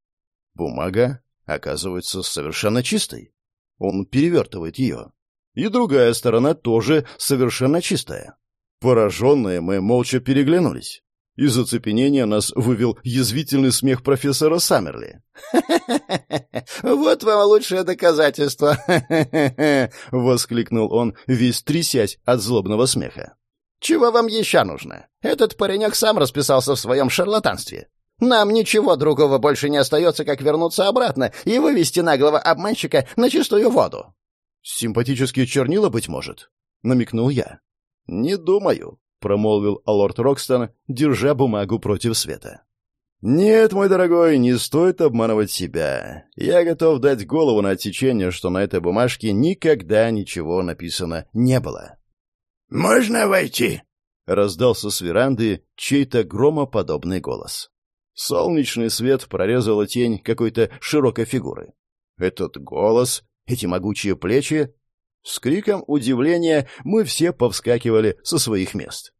Бумага оказывается совершенно чистой. Он перевертывает ее. И другая сторона тоже совершенно чистая. Пораженные мы молча переглянулись. Из оцепенения нас вывел язвительный смех профессора Саммерли. «Вот вам лучшее доказательство!» — воскликнул он, весь трясясь от злобного смеха. «Чего вам еще нужно? Этот паренек сам расписался в своем шарлатанстве. Нам ничего другого больше не остается, как вернуться обратно и вывести наглого обманщика на чистую воду». «Симпатические чернила, быть может?» — намекнул я. «Не думаю», — промолвил лорд Рокстон, держа бумагу против света. «Нет, мой дорогой, не стоит обманывать себя. Я готов дать голову на отсечение, что на этой бумажке никогда ничего написано не было». «Можно войти?» — раздался с веранды чей-то громоподобный голос. Солнечный свет прорезала тень какой-то широкой фигуры. Этот голос, эти могучие плечи... С криком удивления мы все повскакивали со своих мест.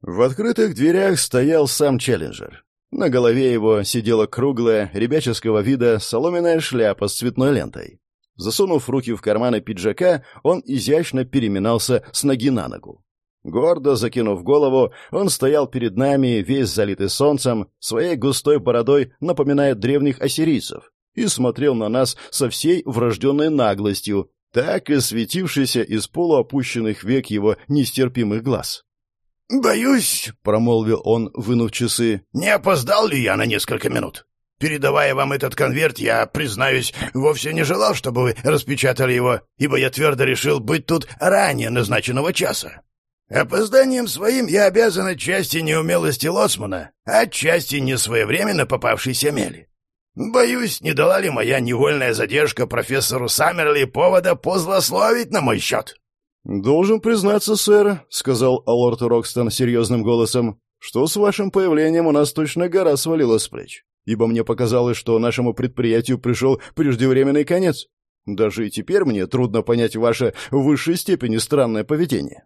В открытых дверях стоял сам Челленджер. На голове его сидела круглая, ребяческого вида соломенная шляпа с цветной лентой. Засунув руки в карманы пиджака, он изящно переминался с ноги на ногу. Гордо закинув голову, он стоял перед нами, весь залитый солнцем, своей густой бородой напоминая древних ассирийцев, и смотрел на нас со всей врожденной наглостью, так и светившийся из полуопущенных век его нестерпимых глаз. «Боюсь», — промолвил он, вынув часы, — «не опоздал ли я на несколько минут? Передавая вам этот конверт, я, признаюсь, вовсе не желал, чтобы вы распечатали его, ибо я твердо решил быть тут ранее назначенного часа. Опозданием своим я обязан отчасти неумелости Лоцмана, отчасти несвоевременно попавшейся мели. Боюсь, не дала ли моя невольная задержка профессору Саммерли повода позлословить на мой счет?» «Должен признаться, сэр», — сказал лорд Рокстон серьезным голосом, «что с вашим появлением у нас точно гора свалилась с плеч, ибо мне показалось, что нашему предприятию пришел преждевременный конец. Даже и теперь мне трудно понять ваше в высшей степени странное поведение».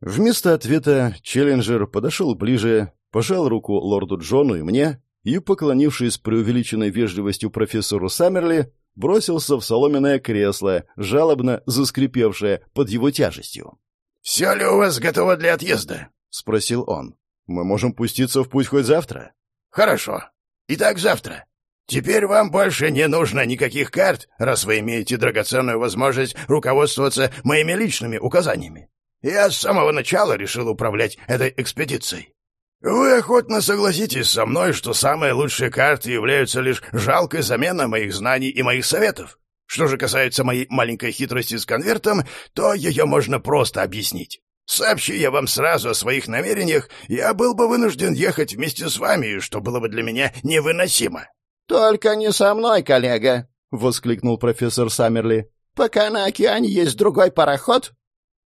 Вместо ответа Челленджер подошел ближе, пожал руку лорду Джону и мне и, поклонившись преувеличенной вежливостью профессору Саммерли, бросился в соломенное кресло, жалобно заскрипевшее под его тяжестью. «Все ли у вас готово для отъезда?» — спросил он. «Мы можем пуститься в путь хоть завтра?» «Хорошо. Итак, завтра. Теперь вам больше не нужно никаких карт, раз вы имеете драгоценную возможность руководствоваться моими личными указаниями. Я с самого начала решил управлять этой экспедицией. Вы охотно согласитесь со мной, что самые лучшие карты являются лишь жалкой заменой моих знаний и моих советов. Что же касается моей маленькой хитрости с конвертом, то ее можно просто объяснить. Сообщи я вам сразу о своих намерениях, я был бы вынужден ехать вместе с вами, что было бы для меня невыносимо. — Только не со мной, коллега, — воскликнул профессор Саммерли. — Пока на океане есть другой пароход,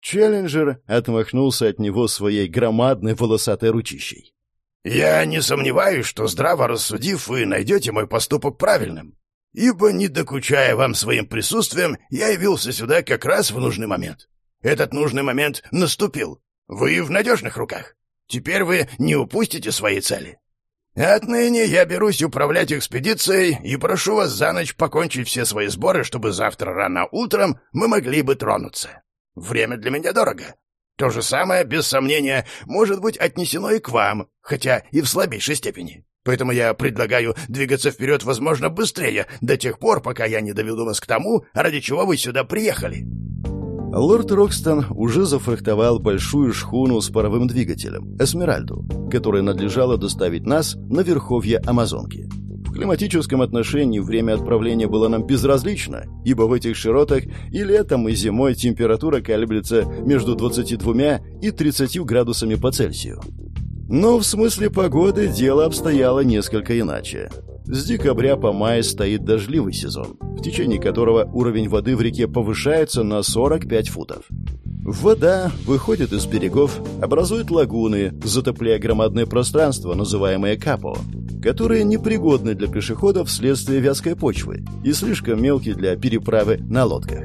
Челленджер отмахнулся от него своей громадной волосатой ручищей. «Я не сомневаюсь, что, здраво рассудив, вы найдете мой поступок правильным. Ибо, не докучая вам своим присутствием, я явился сюда как раз в нужный момент. Этот нужный момент наступил. Вы в надежных руках. Теперь вы не упустите своей цели. Отныне я берусь управлять экспедицией и прошу вас за ночь покончить все свои сборы, чтобы завтра рано утром мы могли бы тронуться. Время для меня дорого. То же самое, без сомнения, может быть отнесено и к вам, хотя и в слабейшей степени. Поэтому я предлагаю двигаться вперед, возможно, быстрее, до тех пор, пока я не доведу вас к тому, ради чего вы сюда приехали». Лорд Рокстон уже зафрахтовал большую шхуну с паровым двигателем, «Эсмеральду», которая надлежало доставить нас на верховье Амазонки климатическом отношении время отправления было нам безразлично, ибо в этих широтах и летом, и зимой температура колеблется между 22 и 30 градусами по Цельсию. Но в смысле погоды дело обстояло несколько иначе. С декабря по май стоит дождливый сезон, в течение которого уровень воды в реке повышается на 45 футов. Вода выходит из берегов, образует лагуны, затопляя громадное пространство, называемое капо, которые непригодны для пешеходов вследствие вязкой почвы и слишком мелкие для переправы на лодках.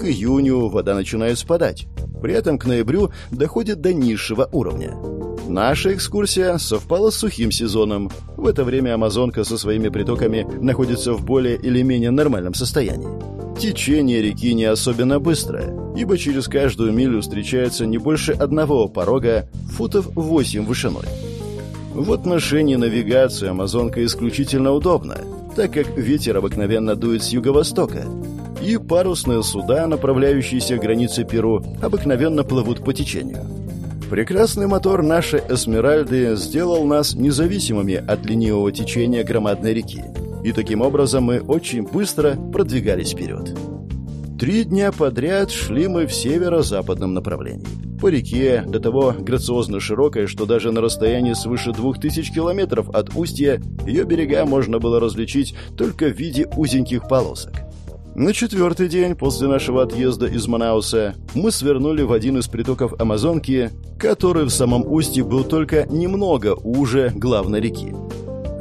К июню вода начинает спадать, при этом к ноябрю доходит до низшего уровня. Наша экскурсия совпала с сухим сезоном. В это время Амазонка со своими притоками находится в более или менее нормальном состоянии. Течение реки не особенно быстрое, ибо через каждую милю встречается не больше одного порога футов 8 вышиной. В отношении навигации Амазонка исключительно удобна, так как ветер обыкновенно дует с юго-востока, и парусные суда, направляющиеся к границе Перу, обыкновенно плывут по течению. Прекрасный мотор нашей «Эсмеральды» сделал нас независимыми от ленивого течения громадной реки и таким образом мы очень быстро продвигались вперед. Три дня подряд шли мы в северо-западном направлении. По реке, до того грациозно широкой, что даже на расстоянии свыше двух тысяч километров от устья ее берега можно было различить только в виде узеньких полосок. На четвертый день после нашего отъезда из Манауса мы свернули в один из притоков Амазонки, который в самом устье был только немного уже главной реки.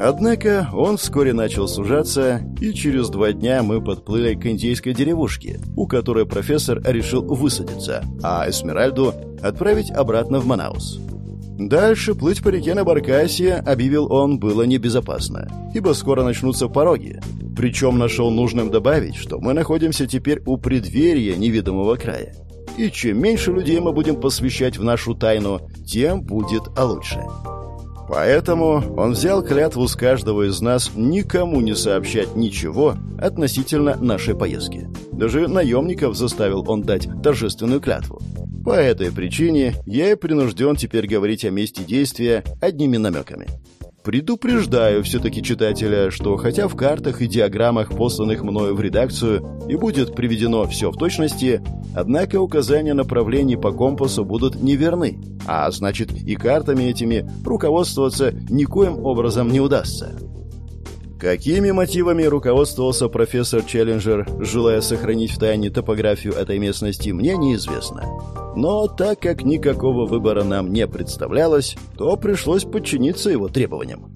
Однако он вскоре начал сужаться, и через два дня мы подплыли к индейской деревушке, у которой профессор решил высадиться, а Эсмеральду отправить обратно в Манаус. Дальше плыть по реке на Баркасе, объявил он, было небезопасно, ибо скоро начнутся пороги. Причем нашел нужным добавить, что мы находимся теперь у преддверия невидимого края. И чем меньше людей мы будем посвящать в нашу тайну, тем будет лучше. Поэтому он взял клятву с каждого из нас никому не сообщать ничего относительно нашей поездки. Даже наемников заставил он дать торжественную клятву. По этой причине я и принужден теперь говорить о месте действия одними намеками. Предупреждаю все-таки читателя, что хотя в картах и диаграммах, посланных мною в редакцию, и будет приведено все в точности, однако указания направлений по компасу будут неверны, а значит и картами этими руководствоваться никоим образом не удастся. Какими мотивами руководствовался профессор Челленджер, желая сохранить в тайне топографию этой местности, мне неизвестно. Но так как никакого выбора нам не представлялось, то пришлось подчиниться его требованиям.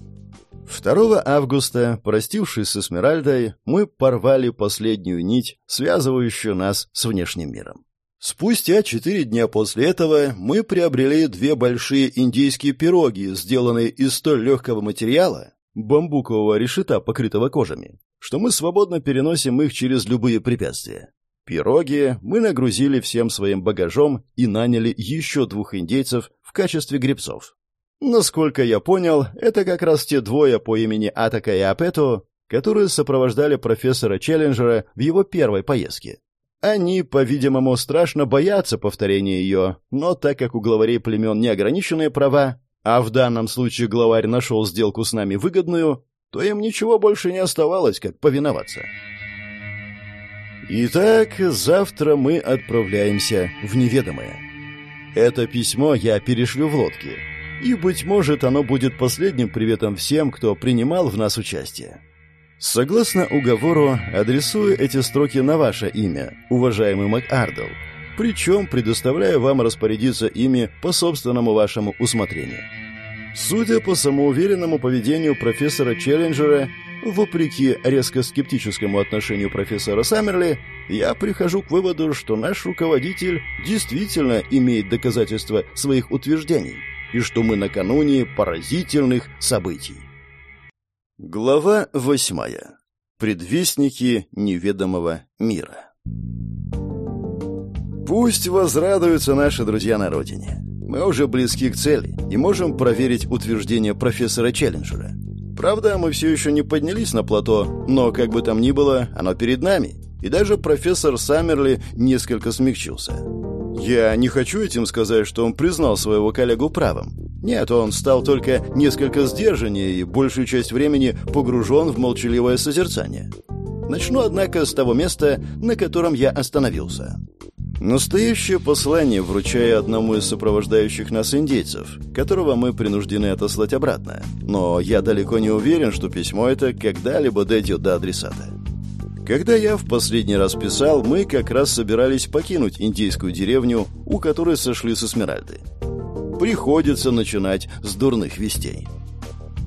2 августа, простившись с Эсмеральдой, мы порвали последнюю нить, связывающую нас с внешним миром. Спустя четыре дня после этого мы приобрели две большие индийские пироги, сделанные из столь легкого материала, бамбукового решета, покрытого кожами, что мы свободно переносим их через любые препятствия. Пироги мы нагрузили всем своим багажом и наняли еще двух индейцев в качестве гребцов. Насколько я понял, это как раз те двое по имени Атака и Апето, которые сопровождали профессора Челленджера в его первой поездке. Они, по-видимому, страшно боятся повторения ее, но так как у главарей племен неограниченные права, а в данном случае главарь нашел сделку с нами выгодную, то им ничего больше не оставалось, как повиноваться. Итак, завтра мы отправляемся в неведомое. Это письмо я перешлю в лодке, и, быть может, оно будет последним приветом всем, кто принимал в нас участие. Согласно уговору, адресую эти строки на ваше имя, уважаемый МакАрдл, причем предоставляю вам распорядиться ими по собственному вашему усмотрению. Судя по самоуверенному поведению профессора Челленджера, вопреки резко скептическому отношению профессора Саммерли, я прихожу к выводу, что наш руководитель действительно имеет доказательства своих утверждений и что мы накануне поразительных событий. Глава восьмая. Предвестники неведомого мира. Пусть возрадуются наши друзья на родине. Мы уже близки к цели и можем проверить утверждение профессора Челленджера. Правда, мы все еще не поднялись на плато, но, как бы там ни было, оно перед нами. И даже профессор Саммерли несколько смягчился. Я не хочу этим сказать, что он признал своего коллегу правым. Нет, он стал только несколько сдержаннее и большую часть времени погружен в молчаливое созерцание. Начну, однако, с того места, на котором я остановился. Настоящее послание вручаю одному из сопровождающих нас индейцев, которого мы принуждены отослать обратно. Но я далеко не уверен, что письмо это когда-либо дойдет до адресата. Когда я в последний раз писал, мы как раз собирались покинуть индейскую деревню, у которой сошли с Эсмеральды. Приходится начинать с дурных вестей.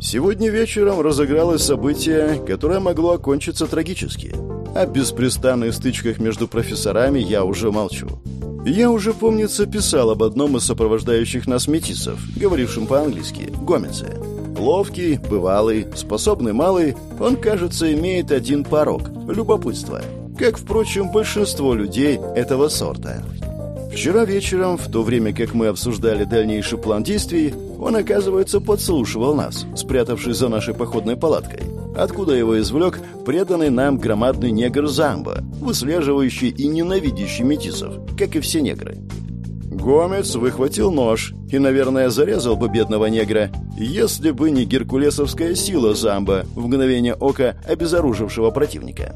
Сегодня вечером разыгралось событие, которое могло окончиться трагически. О беспрестанных стычках между профессорами я уже молчу. Я уже, помнится, писал об одном из сопровождающих нас метисов, говорившем по-английски, Гомеце. Ловкий, бывалый, способный малый, он, кажется, имеет один порог – любопытство. Как, впрочем, большинство людей этого сорта. Вчера вечером, в то время как мы обсуждали дальнейший план действий, он, оказывается, подслушивал нас, спрятавшись за нашей походной палаткой, откуда его извлек преданный нам громадный негр Замбо, выслеживающий и ненавидящий метисов, как и все негры. Гомец выхватил нож и, наверное, зарезал бы бедного негра, если бы не геркулесовская сила Замбо в мгновение ока обезоружившего противника.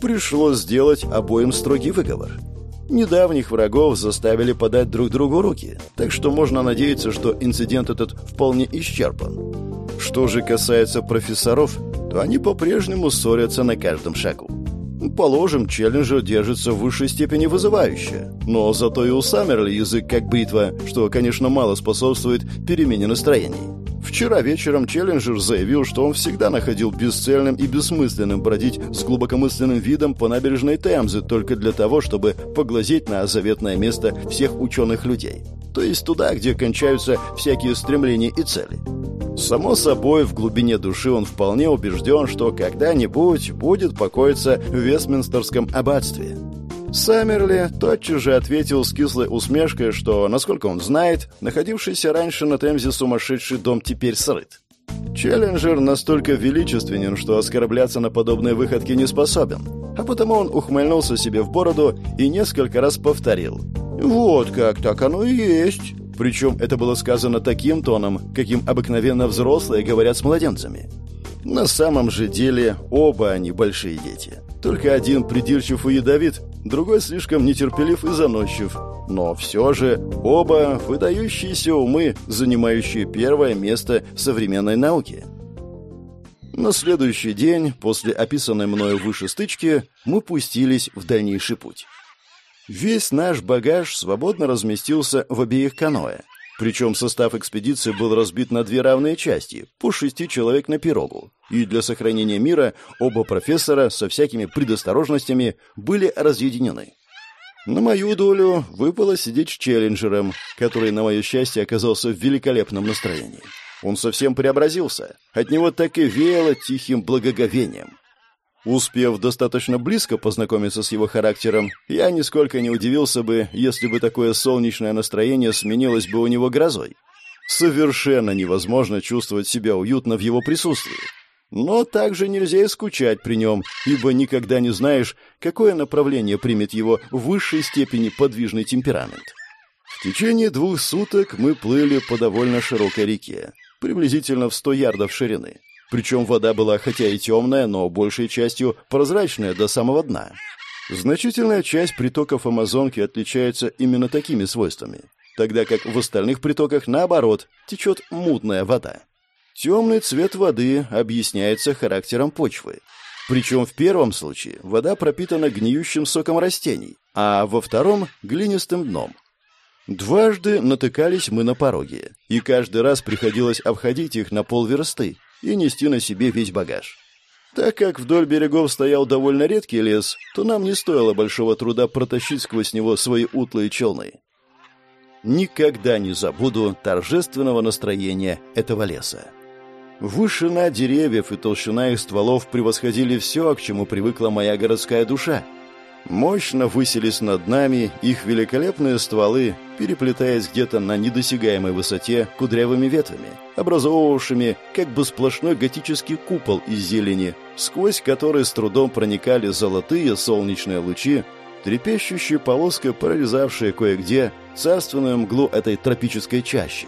Пришлось сделать обоим строгий выговор – Недавних врагов заставили подать друг другу руки, так что можно надеяться, что инцидент этот вполне исчерпан. Что же касается профессоров, то они по-прежнему ссорятся на каждом шагу. Положим, челленджер держится в высшей степени вызывающе, но зато и у Саммерли язык как бритва, что, конечно, мало способствует перемене настроений. Вчера вечером Челленджер заявил, что он всегда находил бесцельным и бессмысленным бродить с глубокомысленным видом по набережной Темзы только для того, чтобы поглазеть на заветное место всех ученых людей. То есть туда, где кончаются всякие стремления и цели. Само собой, в глубине души он вполне убежден, что когда-нибудь будет покоиться в Вестминстерском аббатстве. Саммерли тотчас же ответил с кислой усмешкой, что, насколько он знает, находившийся раньше на Темзе сумасшедший дом теперь срыт. Челленджер настолько величественен, что оскорбляться на подобные выходки не способен, а потому он ухмыльнулся себе в бороду и несколько раз повторил. «Вот как, так оно и есть». Причем это было сказано таким тоном, каким обыкновенно взрослые говорят с младенцами. На самом же деле оба они большие дети. Только один придирчив и ядовит, другой слишком нетерпелив и заносчив. Но все же оба выдающиеся умы, занимающие первое место в современной науке. На следующий день, после описанной мною выше стычки, мы пустились в дальнейший путь. Весь наш багаж свободно разместился в обеих каноэ. Причем состав экспедиции был разбит на две равные части, по шести человек на пирогу. И для сохранения мира оба профессора со всякими предосторожностями были разъединены. На мою долю выпало сидеть с челленджером, который, на мое счастье, оказался в великолепном настроении. Он совсем преобразился. От него так и веяло тихим благоговением. Успев достаточно близко познакомиться с его характером, я нисколько не удивился бы, если бы такое солнечное настроение сменилось бы у него грозой. Совершенно невозможно чувствовать себя уютно в его присутствии. Но также нельзя и скучать при нем, ибо никогда не знаешь, какое направление примет его в высшей степени подвижный темперамент. В течение двух суток мы плыли по довольно широкой реке, приблизительно в 100 ярдов ширины. Причем вода была хотя и темная, но большей частью прозрачная до самого дна. Значительная часть притоков Амазонки отличается именно такими свойствами, тогда как в остальных притоках, наоборот, течет мутная вода. Темный цвет воды объясняется характером почвы. Причем в первом случае вода пропитана гниющим соком растений, а во втором – глинистым дном. Дважды натыкались мы на пороги, и каждый раз приходилось обходить их на полверсты, и нести на себе весь багаж. Так как вдоль берегов стоял довольно редкий лес, то нам не стоило большого труда протащить сквозь него свои утлые челны. Никогда не забуду торжественного настроения этого леса. Вышина деревьев и толщина их стволов превосходили все, к чему привыкла моя городская душа — Мощно высились над нами их великолепные стволы, переплетаясь где-то на недосягаемой высоте кудрявыми ветвями, образовывавшими как бы сплошной готический купол из зелени, сквозь который с трудом проникали золотые солнечные лучи, трепещущие полоской прорезавшие кое-где царственную мглу этой тропической чащи.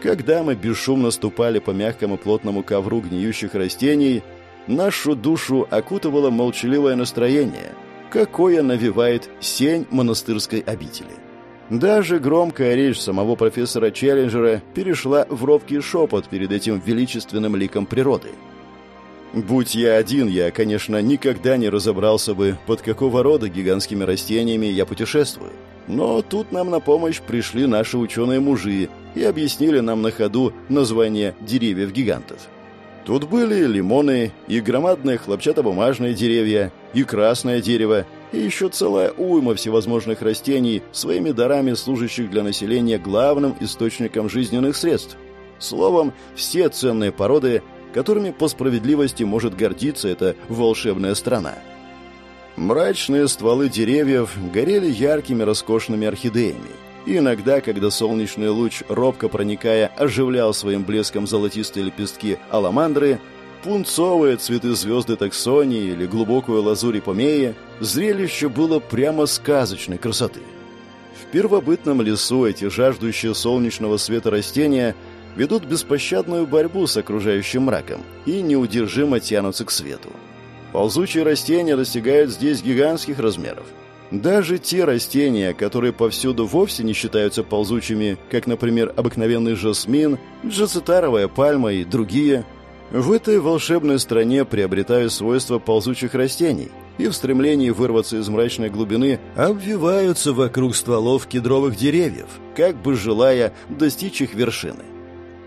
Когда мы бесшумно ступали по мягкому плотному ковру гниющих растений, нашу душу окутывало молчаливое настроение — какое навевает сень монастырской обители. Даже громкая речь самого профессора Челленджера перешла в робкий шепот перед этим величественным ликом природы. Будь я один, я, конечно, никогда не разобрался бы, под какого рода гигантскими растениями я путешествую. Но тут нам на помощь пришли наши ученые-мужи и объяснили нам на ходу название деревьев-гигантов. Тут были лимоны и громадные хлопчатобумажные деревья, и красное дерево, и еще целая уйма всевозможных растений, своими дарами служащих для населения главным источником жизненных средств. Словом, все ценные породы, которыми по справедливости может гордиться эта волшебная страна. Мрачные стволы деревьев горели яркими роскошными орхидеями. И иногда, когда солнечный луч, робко проникая, оживлял своим блеском золотистые лепестки аламандры, пунцовые цветы звезды таксонии или глубокую лазурь ипомеи, зрелище было прямо сказочной красоты. В первобытном лесу эти жаждущие солнечного света растения ведут беспощадную борьбу с окружающим мраком и неудержимо тянутся к свету. Ползучие растения достигают здесь гигантских размеров – даже те растения, которые повсюду вовсе не считаются ползучими, как, например, обыкновенный жасмин, джацитаровая пальма и другие, в этой волшебной стране приобретают свойства ползучих растений и в стремлении вырваться из мрачной глубины обвиваются вокруг стволов кедровых деревьев, как бы желая достичь их вершины.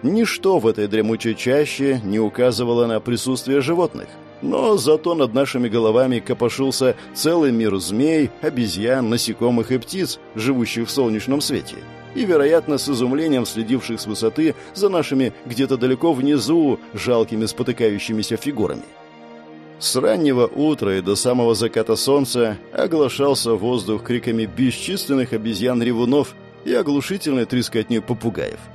Ничто в этой дремучей чаще не указывало на присутствие животных. Но зато над нашими головами копошился целый мир змей, обезьян, насекомых и птиц, живущих в солнечном свете, и, вероятно, с изумлением следивших с высоты за нашими где-то далеко внизу жалкими спотыкающимися фигурами. С раннего утра и до самого заката солнца оглашался воздух криками бесчисленных обезьян-ревунов и оглушительной трескотней попугаев –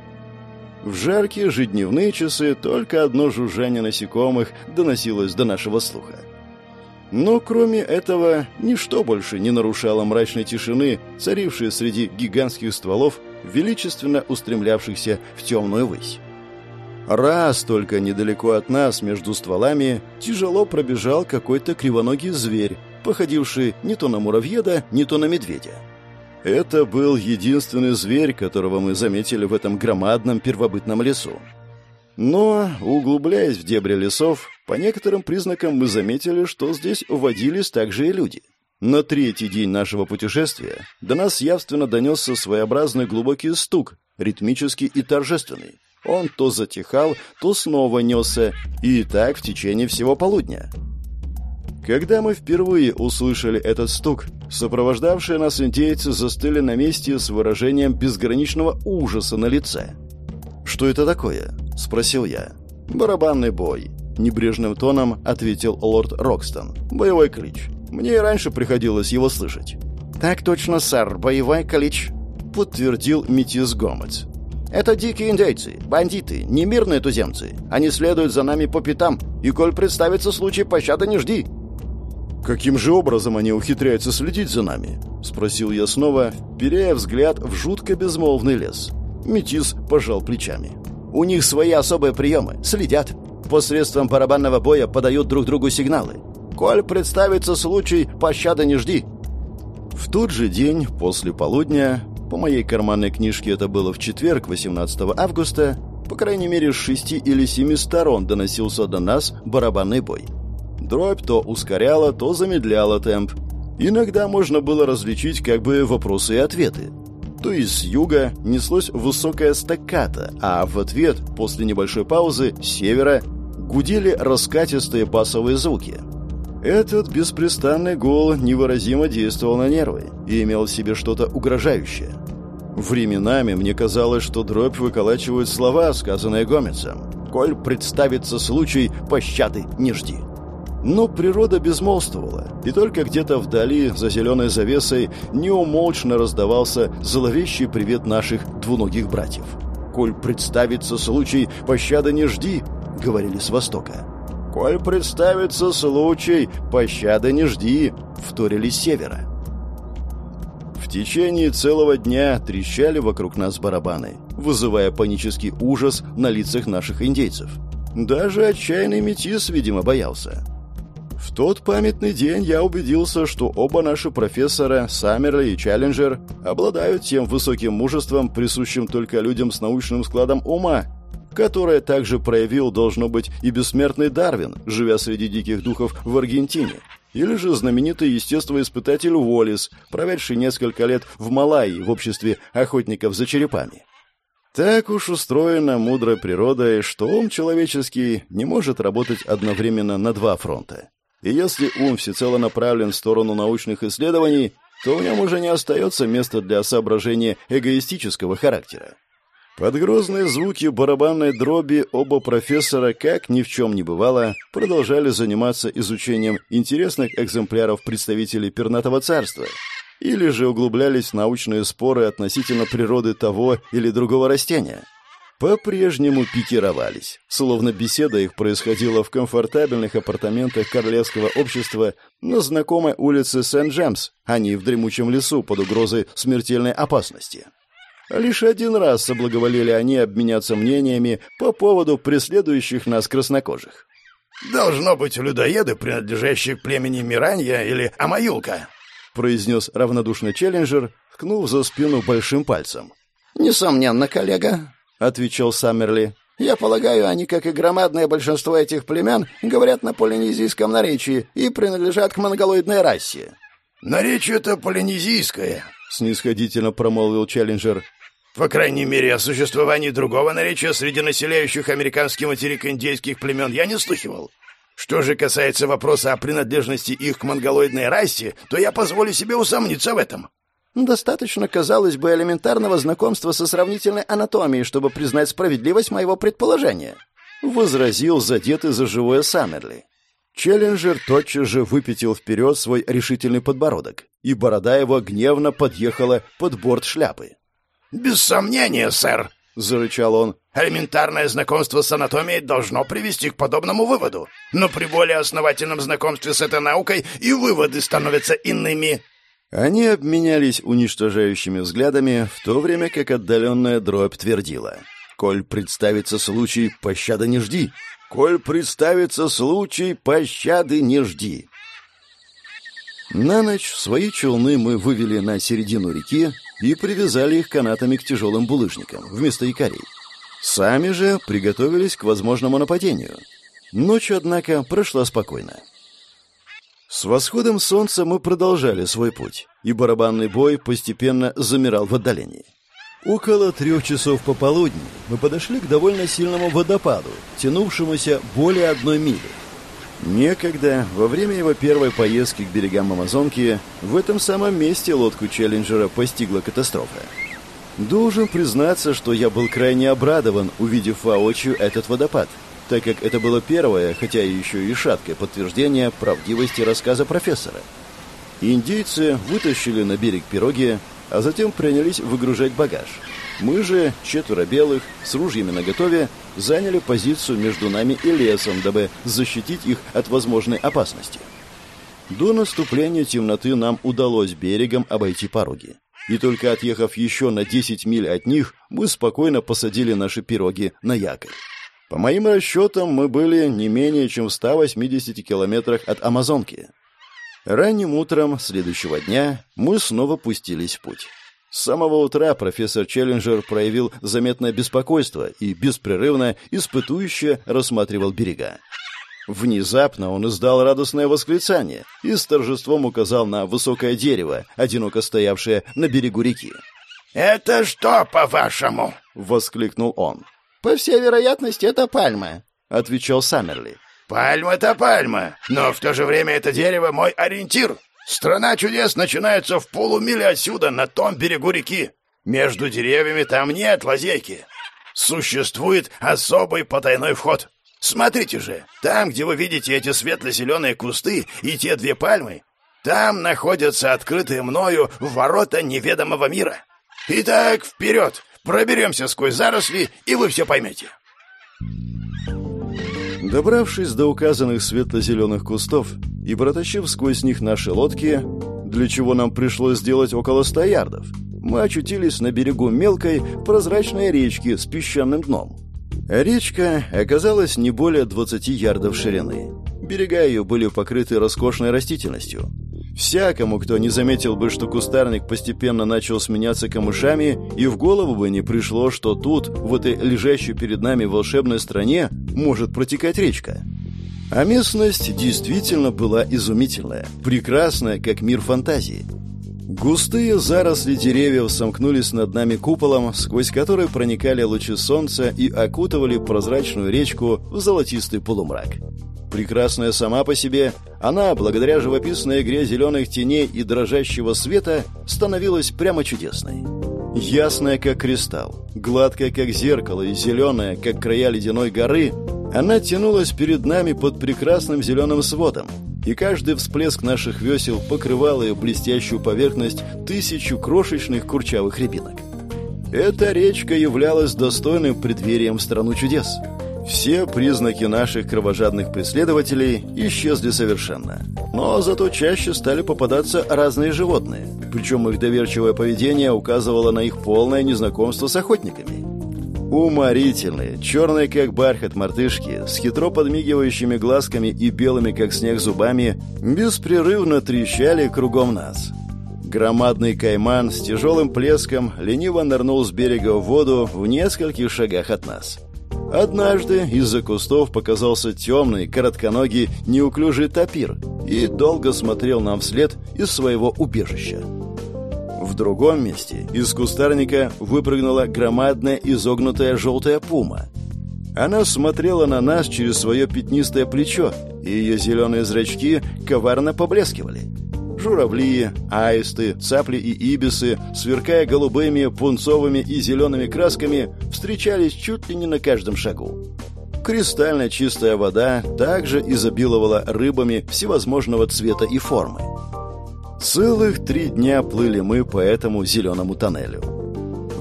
в жаркие ежедневные часы только одно жужжание насекомых доносилось до нашего слуха. Но кроме этого, ничто больше не нарушало мрачной тишины, царившей среди гигантских стволов, величественно устремлявшихся в темную высь. Раз только недалеко от нас, между стволами, тяжело пробежал какой-то кривоногий зверь, походивший не то на муравьеда, не то на медведя. Это был единственный зверь, которого мы заметили в этом громадном первобытном лесу. Но, углубляясь в дебри лесов, по некоторым признакам мы заметили, что здесь водились также и люди. На третий день нашего путешествия до нас явственно донесся своеобразный глубокий стук, ритмический и торжественный. Он то затихал, то снова несся, и так в течение всего полудня. Когда мы впервые услышали этот стук, сопровождавшие нас индейцы застыли на месте с выражением безграничного ужаса на лице. «Что это такое?» — спросил я. «Барабанный бой», — небрежным тоном ответил лорд Рокстон. «Боевой клич. Мне и раньше приходилось его слышать». «Так точно, сэр, боевой клич», — подтвердил Метис Гомец. «Это дикие индейцы, бандиты, не мирные туземцы. Они следуют за нами по пятам, и коль представится случай, пощады не жди». «Каким же образом они ухитряются следить за нами?» — спросил я снова, вперяя взгляд в жутко безмолвный лес. Метис пожал плечами. «У них свои особые приемы. Следят. Посредством барабанного боя подают друг другу сигналы. Коль представится случай, пощады не жди». В тот же день, после полудня, по моей карманной книжке это было в четверг, 18 августа, по крайней мере, с шести или семи сторон доносился до нас барабанный бой. Дробь то ускоряла, то замедляла темп. Иногда можно было различить как бы вопросы и ответы. То есть с юга неслось высокое стаккато, а в ответ, после небольшой паузы, с севера гудели раскатистые басовые звуки. Этот беспрестанный гул невыразимо действовал на нервы и имел в себе что-то угрожающее. Временами мне казалось, что дробь выколачивает слова, сказанные Гомецем. «Коль представится случай, пощады не жди». Но природа безмолвствовала, и только где-то вдали, за зеленой завесой, неумолчно раздавался зловещий привет наших двуногих братьев. «Коль представится случай, пощады не жди», — говорили с востока. «Коль представится случай, пощады не жди», — вторили с севера. В течение целого дня трещали вокруг нас барабаны, вызывая панический ужас на лицах наших индейцев. Даже отчаянный метис, видимо, боялся. В тот памятный день я убедился, что оба наши профессора, Саммерли и Челленджер, обладают тем высоким мужеством, присущим только людям с научным складом ума, которое также проявил, должно быть, и бессмертный Дарвин, живя среди диких духов в Аргентине, или же знаменитый естествоиспытатель Уоллес, проведший несколько лет в Малайи в обществе охотников за черепами. Так уж устроена мудрой природой, что ум человеческий не может работать одновременно на два фронта. И если ум всецело направлен в сторону научных исследований, то в нем уже не остается места для соображения эгоистического характера. Под грозные звуки барабанной дроби оба профессора, как ни в чем не бывало, продолжали заниматься изучением интересных экземпляров представителей пернатого царства, или же углублялись в научные споры относительно природы того или другого растения – по-прежнему пикировались, словно беседа их происходила в комфортабельных апартаментах королевского общества на знакомой улице Сент-Джемс, а не в дремучем лесу под угрозой смертельной опасности. Лишь один раз соблаговолили они обменяться мнениями по поводу преследующих нас краснокожих. «Должно быть людоеды, принадлежащие к племени Миранья или Амаюлка», произнес равнодушный челленджер, ткнув за спину большим пальцем. «Несомненно, коллега», — отвечал Саммерли. «Я полагаю, они, как и громадное большинство этих племен, говорят на полинезийском наречии и принадлежат к монголоидной расе». «Наречие это полинезийское», — снисходительно промолвил Челленджер. По крайней мере, о существовании другого наречия среди населяющих американский материк индейских племен я не слыхивал. Что же касается вопроса о принадлежности их к монголоидной расе, то я позволю себе усомниться в этом. Достаточно, казалось бы, элементарного знакомства со сравнительной анатомией, чтобы признать справедливость моего предположения, возразил задетый за живое Саммерли. Челленджер тотчас же выпятил вперед свой решительный подбородок, и борода его гневно подъехала под борт шляпы. «Без сомнения, сэр», — зарычал он, — «элементарное знакомство с анатомией должно привести к подобному выводу. Но при более основательном знакомстве с этой наукой и выводы становятся иными». Они обменялись уничтожающими взглядами, в то время как отдаленная дробь твердила. «Коль представится случай, пощады не жди! Коль представится случай, пощады не жди!» На ночь свои челны мы вывели на середину реки и привязали их канатами к тяжелым булыжникам вместо якорей. Сами же приготовились к возможному нападению. Ночь, однако, прошла спокойно. С восходом солнца мы продолжали свой путь, и барабанный бой постепенно замирал в отдалении. Около трех часов пополудни мы подошли к довольно сильному водопаду, тянувшемуся более одной мили. Некогда, во время его первой поездки к берегам Амазонки, в этом самом месте лодку Челленджера постигла катастрофа. Должен признаться, что я был крайне обрадован, увидев воочию этот водопад, так как это было первое, хотя еще и шаткое подтверждение правдивости рассказа профессора. Индейцы вытащили на берег пироги, а затем принялись выгружать багаж – мы же, четверо белых, с ружьями наготове, заняли позицию между нами и лесом, дабы защитить их от возможной опасности. До наступления темноты нам удалось берегом обойти пороги. И только отъехав еще на 10 миль от них, мы спокойно посадили наши пироги на якорь. По моим расчетам, мы были не менее чем в 180 километрах от Амазонки. Ранним утром следующего дня мы снова пустились в путь. С самого утра профессор Челленджер проявил заметное беспокойство и беспрерывно испытующе рассматривал берега. Внезапно он издал радостное восклицание и с торжеством указал на высокое дерево, одиноко стоявшее на берегу реки. «Это что, по-вашему?» — воскликнул он. «По всей вероятности, это пальма», — отвечал Саммерли. «Пальма-то пальма, но в то же время это дерево мой ориентир. Страна чудес начинается в полумиле отсюда, на том берегу реки. Между деревьями там нет лазейки. Существует особый потайной вход. Смотрите же, там, где вы видите эти светло-зеленые кусты и те две пальмы, там находятся открытые мною ворота неведомого мира. Итак, вперед! Проберемся сквозь заросли, и вы все поймете. Добравшись до указанных светло-зеленых кустов и протащив сквозь них наши лодки, для чего нам пришлось сделать около ста ярдов, мы очутились на берегу мелкой прозрачной речки с песчаным дном. Речка оказалась не более 20 ярдов ширины. Берега ее были покрыты роскошной растительностью. Всякому, кто не заметил бы, что кустарник постепенно начал сменяться камышами, и в голову бы не пришло, что тут, в этой лежащей перед нами волшебной стране, может протекать речка. А местность действительно была изумительная, прекрасная, как мир фантазии. Густые заросли деревьев сомкнулись над нами куполом, сквозь который проникали лучи солнца и окутывали прозрачную речку в золотистый полумрак. Прекрасная сама по себе, она, благодаря живописной игре зеленых теней и дрожащего света, становилась прямо чудесной. Ясная, как кристалл, гладкая, как зеркало, и зеленая, как края ледяной горы, она тянулась перед нами под прекрасным зеленым сводом, и каждый всплеск наших весел покрывал ее блестящую поверхность тысячу крошечных курчавых рябинок. Эта речка являлась достойным преддверием страну чудес — все признаки наших кровожадных преследователей исчезли совершенно. Но зато чаще стали попадаться разные животные. Причем их доверчивое поведение указывало на их полное незнакомство с охотниками. Уморительные, черные как бархат мартышки, с хитро подмигивающими глазками и белыми как снег зубами, беспрерывно трещали кругом нас. Громадный кайман с тяжелым плеском лениво нырнул с берега в воду в нескольких шагах от нас. Однажды из-за кустов показался темный, коротконогий, неуклюжий тапир и долго смотрел нам вслед из своего убежища. В другом месте из кустарника выпрыгнула громадная изогнутая желтая пума. Она смотрела на нас через свое пятнистое плечо, и ее зеленые зрачки коварно поблескивали. Журавли, аисты, цапли и ибисы, сверкая голубыми, пунцовыми и зелеными красками, встречались чуть ли не на каждом шагу. Кристально чистая вода также изобиловала рыбами всевозможного цвета и формы. Целых три дня плыли мы по этому зеленому тоннелю.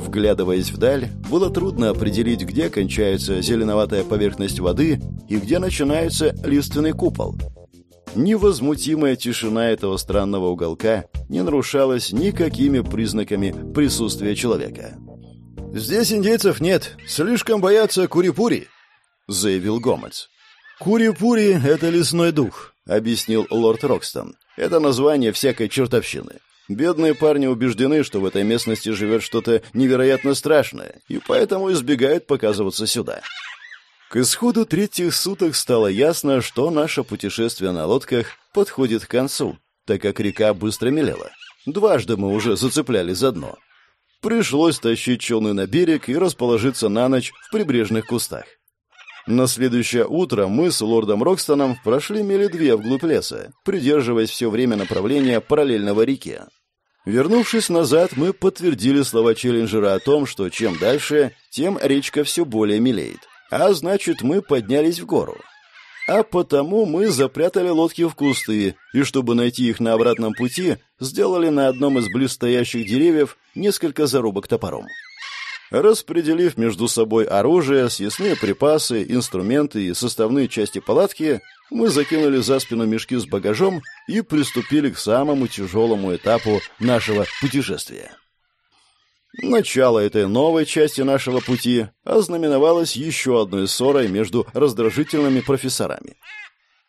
Вглядываясь вдаль, было трудно определить, где кончается зеленоватая поверхность воды и где начинается лиственный купол. Невозмутимая тишина этого странного уголка не нарушалась никакими признаками присутствия человека. «Здесь индейцев нет, слишком боятся курипури», — заявил Гомец. «Курипури — это лесной дух», — объяснил лорд Рокстон. «Это название всякой чертовщины. Бедные парни убеждены, что в этой местности живет что-то невероятно страшное, и поэтому избегают показываться сюда. К исходу третьих суток стало ясно, что наше путешествие на лодках подходит к концу, так как река быстро мелела. Дважды мы уже зацепляли за дно. Пришлось тащить челны на берег и расположиться на ночь в прибрежных кустах. На следующее утро мы с лордом Рокстоном прошли мили две вглубь леса, придерживаясь все время направления параллельного реке. Вернувшись назад, мы подтвердили слова Челленджера о том, что чем дальше, тем речка все более мелеет. А значит, мы поднялись в гору. А потому мы запрятали лодки в кусты, и чтобы найти их на обратном пути, сделали на одном из близстоящих деревьев несколько зарубок топором. Распределив между собой оружие, съестные припасы, инструменты и составные части палатки, мы закинули за спину мешки с багажом и приступили к самому тяжелому этапу нашего путешествия. Начало этой новой части нашего пути ознаменовалось еще одной ссорой между раздражительными профессорами.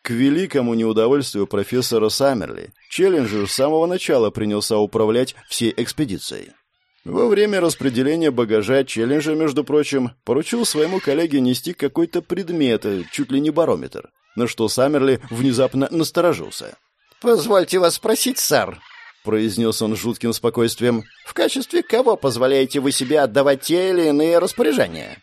К великому неудовольствию профессора Саммерли, Челленджер с самого начала принялся управлять всей экспедицией. Во время распределения багажа Челленджер, между прочим, поручил своему коллеге нести какой-то предмет, чуть ли не барометр, на что Саммерли внезапно насторожился. «Позвольте вас спросить, сэр», произнес он жутким спокойствием. «В качестве кого позволяете вы себе отдавать те или иные распоряжения?»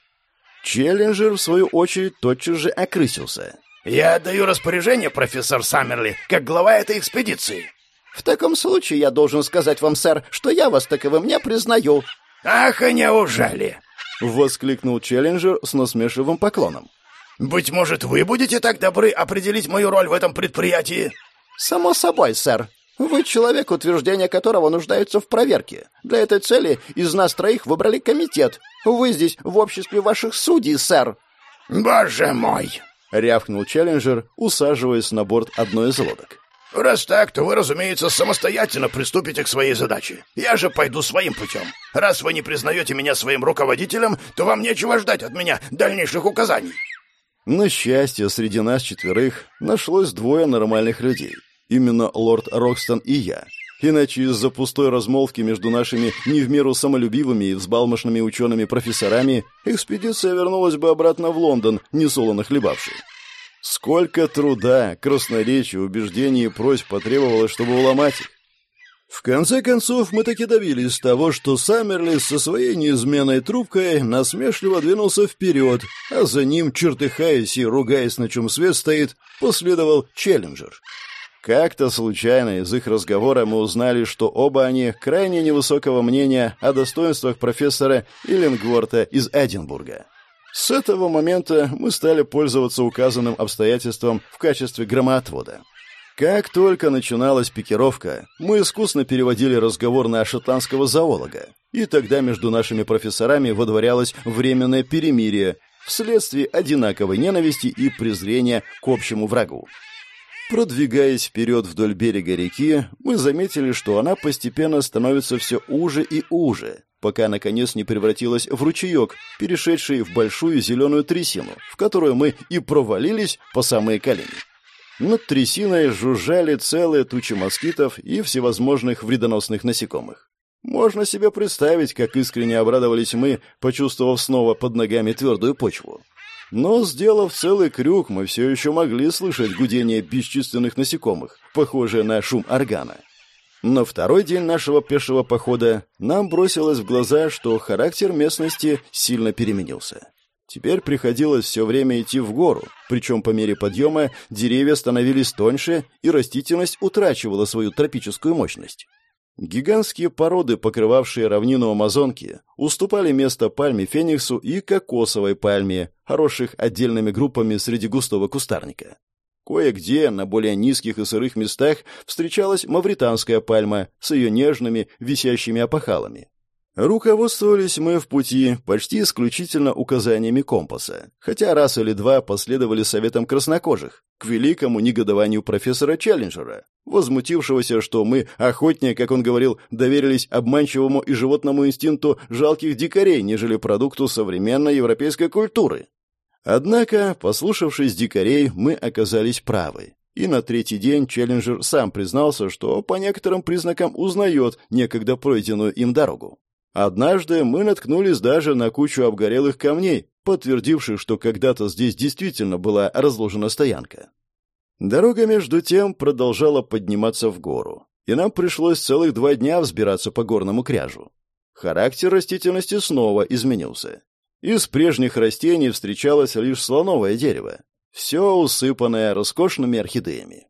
Челленджер, в свою очередь, тотчас же окрысился. «Я отдаю распоряжение, профессор Саммерли, как глава этой экспедиции». «В таком случае я должен сказать вам, сэр, что я вас таковым не признаю». «Ах, и неужели?» — воскликнул Челленджер с насмешливым поклоном. «Быть может, вы будете так добры определить мою роль в этом предприятии?» «Само собой, сэр. Вы человек, утверждение которого нуждаются в проверке. Для этой цели из нас троих выбрали комитет. Вы здесь в обществе ваших судей, сэр. Боже мой, рявкнул Челленджер, усаживаясь на борт одной из лодок. Раз так, то вы, разумеется, самостоятельно приступите к своей задаче. Я же пойду своим путем. Раз вы не признаете меня своим руководителем, то вам нечего ждать от меня дальнейших указаний. На счастье, среди нас четверых нашлось двое нормальных людей. Именно лорд Рокстон и я. Иначе из-за пустой размолвки между нашими не в меру самолюбивыми и взбалмошными учеными-профессорами экспедиция вернулась бы обратно в Лондон, несолоно хлебавшей. Сколько труда, красноречия, убеждений и просьб потребовалось, чтобы уломать их. В конце концов, мы таки добились того, что Саммерли со своей неизменной трубкой насмешливо двинулся вперед, а за ним, чертыхаясь и ругаясь, на чем свет стоит, последовал Челленджер. Как-то случайно из их разговора мы узнали, что оба они крайне невысокого мнения о достоинствах профессора Иллингворта из Эдинбурга. С этого момента мы стали пользоваться указанным обстоятельством в качестве громоотвода. Как только начиналась пикировка, мы искусно переводили разговор на шотландского зоолога, и тогда между нашими профессорами водворялось временное перемирие вследствие одинаковой ненависти и презрения к общему врагу. Продвигаясь вперед вдоль берега реки, мы заметили, что она постепенно становится все уже и уже, пока наконец не превратилась в ручеек, перешедший в большую зеленую трясину, в которую мы и провалились по самые колени. Над трясиной жужжали целые тучи москитов и всевозможных вредоносных насекомых. Можно себе представить, как искренне обрадовались мы, почувствовав снова под ногами твердую почву. Но, сделав целый крюк, мы все еще могли слышать гудение бесчисленных насекомых, похожее на шум органа. На второй день нашего пешего похода нам бросилось в глаза, что характер местности сильно переменился. Теперь приходилось все время идти в гору, причем по мере подъема деревья становились тоньше, и растительность утрачивала свою тропическую мощность. Гигантские породы, покрывавшие равнину Амазонки, уступали место пальме фениксу и кокосовой пальме, хороших отдельными группами среди густого кустарника. Кое-где, на более низких и сырых местах, встречалась мавританская пальма с ее нежными, висящими опахалами. Руководствовались мы в пути почти исключительно указаниями компаса, хотя раз или два последовали советам краснокожих, к великому негодованию профессора Челленджера, возмутившегося, что мы, охотнее, как он говорил, доверились обманчивому и животному инстинкту жалких дикарей, нежели продукту современной европейской культуры. Однако, послушавшись дикарей, мы оказались правы. И на третий день Челленджер сам признался, что по некоторым признакам узнает некогда пройденную им дорогу. Однажды мы наткнулись даже на кучу обгорелых камней, подтвердивших, что когда-то здесь действительно была разложена стоянка. Дорога, между тем, продолжала подниматься в гору, и нам пришлось целых два дня взбираться по горному кряжу. Характер растительности снова изменился. Из прежних растений встречалось лишь слоновое дерево, все усыпанное роскошными орхидеями.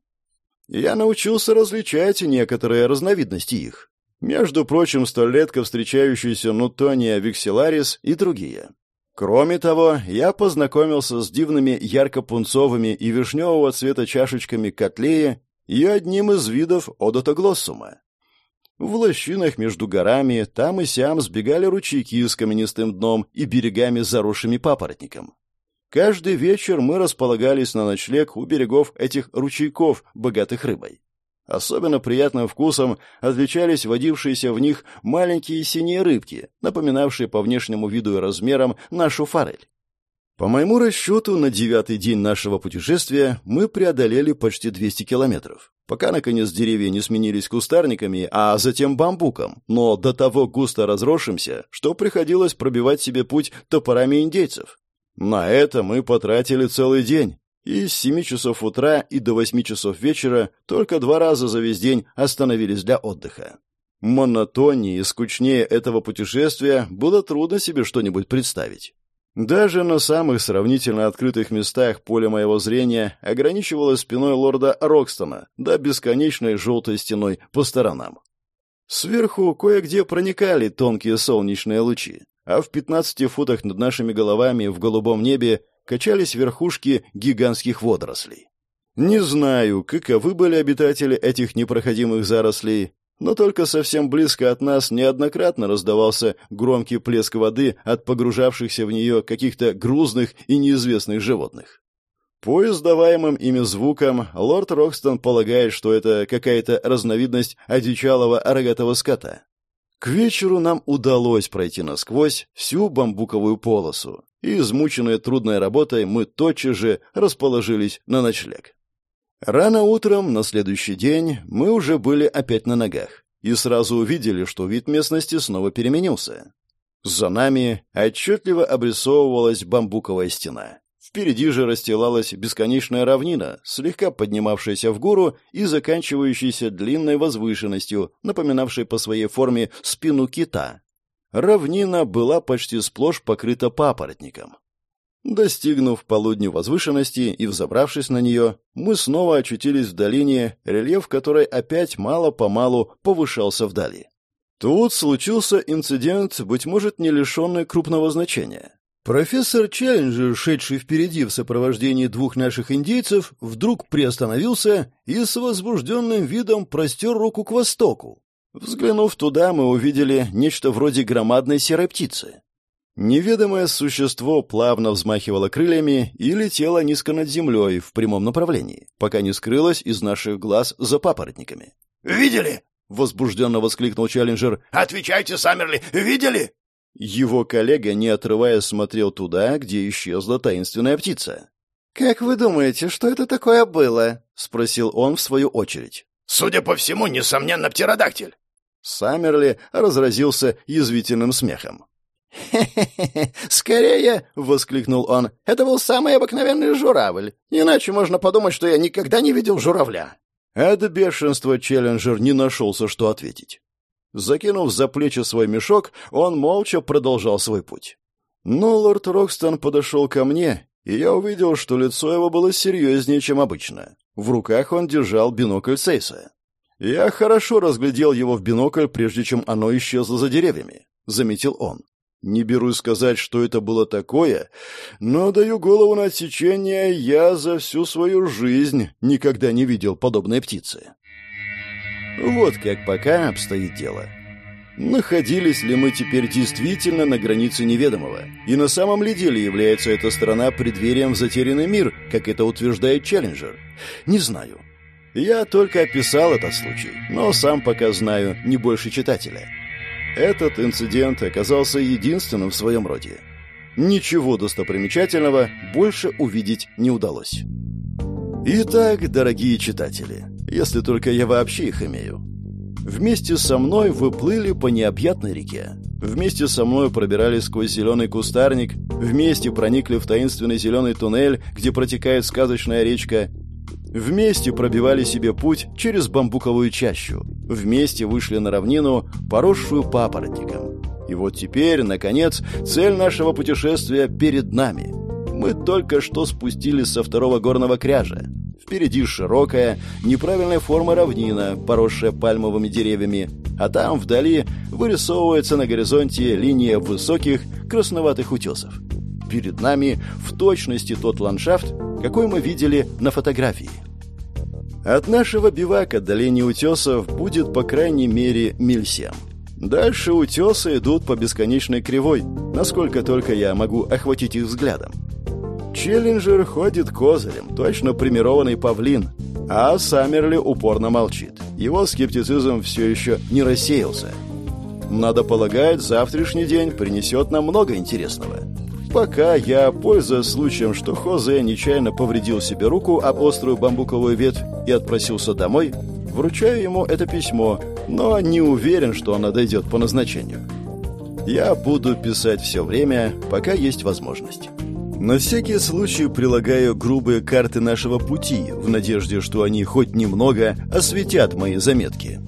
Я научился различать некоторые разновидности их. Между прочим, столь редко встречающиеся нутония викселарис и другие. Кроме того, я познакомился с дивными ярко-пунцовыми и вишневого цвета чашечками котлея и одним из видов одотоглоссума. В лощинах между горами там и сям сбегали ручейки с каменистым дном и берегами, заросшими папоротником. Каждый вечер мы располагались на ночлег у берегов этих ручейков, богатых рыбой. Особенно приятным вкусом отличались водившиеся в них маленькие синие рыбки, напоминавшие по внешнему виду и размерам нашу форель. По моему расчету, на девятый день нашего путешествия мы преодолели почти 200 километров, пока, наконец, деревья не сменились кустарниками, а затем бамбуком, но до того густо разросшимся, что приходилось пробивать себе путь топорами индейцев. На это мы потратили целый день, и с семи часов утра и до восьми часов вечера только два раза за весь день остановились для отдыха. Монотоннее и скучнее этого путешествия было трудно себе что-нибудь представить. Даже на самых сравнительно открытых местах поле моего зрения ограничивалось спиной лорда Рокстона до бесконечной желтой стеной по сторонам. Сверху кое-где проникали тонкие солнечные лучи, а в 15 футах над нашими головами в голубом небе качались верхушки гигантских водорослей. Не знаю, каковы были обитатели этих непроходимых зарослей, но только совсем близко от нас неоднократно раздавался громкий плеск воды от погружавшихся в нее каких-то грузных и неизвестных животных. По издаваемым ими звукам лорд Рокстон полагает, что это какая-то разновидность одичалого рогатого скота. К вечеру нам удалось пройти насквозь всю бамбуковую полосу, и, измученные трудной работой, мы тотчас же расположились на ночлег. Рано утром на следующий день мы уже были опять на ногах и сразу увидели, что вид местности снова переменился. За нами отчетливо обрисовывалась бамбуковая стена. Впереди же расстилалась бесконечная равнина, слегка поднимавшаяся в гору и заканчивающаяся длинной возвышенностью, напоминавшей по своей форме спину кита. Равнина была почти сплошь покрыта папоротником. Достигнув полудню возвышенности и взобравшись на нее, мы снова очутились в долине, рельеф которой опять мало-помалу повышался вдали. Тут случился инцидент, быть может, не лишенный крупного значения. Профессор Челленджер, шедший впереди в сопровождении двух наших индейцев, вдруг приостановился и с возбужденным видом простер руку к востоку. Взглянув туда, мы увидели нечто вроде громадной серой птицы. Неведомое существо плавно взмахивало крыльями и летело низко над землей в прямом направлении, пока не скрылось из наших глаз за папоротниками. «Видели?» — возбужденно воскликнул Челленджер. «Отвечайте, Саммерли, видели?» Его коллега, не отрываясь, смотрел туда, где исчезла таинственная птица. «Как вы думаете, что это такое было?» — спросил он в свою очередь. «Судя по всему, несомненно, птеродактиль». Саммерли разразился язвительным смехом. «Хе-хе-хе! Скорее!» — воскликнул он. «Это был самый обыкновенный журавль. Иначе можно подумать, что я никогда не видел журавля». До бешенства Челленджер не нашелся, что ответить. Закинув за плечи свой мешок, он молча продолжал свой путь. Но лорд Рокстон подошел ко мне, и я увидел, что лицо его было серьезнее, чем обычно. В руках он держал бинокль Сейса. Я хорошо разглядел его в бинокль, прежде чем оно исчезло за деревьями, — заметил он. Не берусь сказать, что это было такое, но даю голову на отсечение, я за всю свою жизнь никогда не видел подобной птицы. Вот как пока обстоит дело. Находились ли мы теперь действительно на границе неведомого? И на самом ли деле является эта страна преддверием в затерянный мир, как это утверждает Челленджер? Не знаю. Я только описал этот случай, но сам пока знаю не больше читателя. Этот инцидент оказался единственным в своем роде. Ничего достопримечательного больше увидеть не удалось. Итак, дорогие читатели, если только я вообще их имею, Вместе со мной выплыли по необъятной реке. Вместе со мной пробирались сквозь зеленый кустарник, вместе проникли в таинственный зеленый туннель, где протекает сказочная речка, вместе пробивали себе путь через бамбуковую чащу, вместе вышли на равнину, поросшую папоротником. И вот теперь, наконец, цель нашего путешествия перед нами. Мы только что спустились со второго горного кряжа. Впереди широкая, неправильной формы равнина, поросшая пальмовыми деревьями, а там вдали вырисовывается на горизонте линия высоких красноватых утесов. Перед нами в точности тот ландшафт, какой мы видели на фотографии. От нашего бивака до линии утесов будет по крайней мере миль семь. Дальше утесы идут по бесконечной кривой, насколько только я могу охватить их взглядом. Челленджер ходит козырем, точно примированный павлин, а Саммерли упорно молчит. Его скептицизм все еще не рассеялся. Надо полагать, завтрашний день принесет нам много интересного. Пока я, пользуясь случаем, что Хозе нечаянно повредил себе руку об острую бамбуковую ветвь и отпросился домой, вручаю ему это письмо, но не уверен, что оно дойдет по назначению. Я буду писать все время, пока есть возможность. На всякий случай прилагаю грубые карты нашего пути, в надежде, что они хоть немного осветят мои заметки.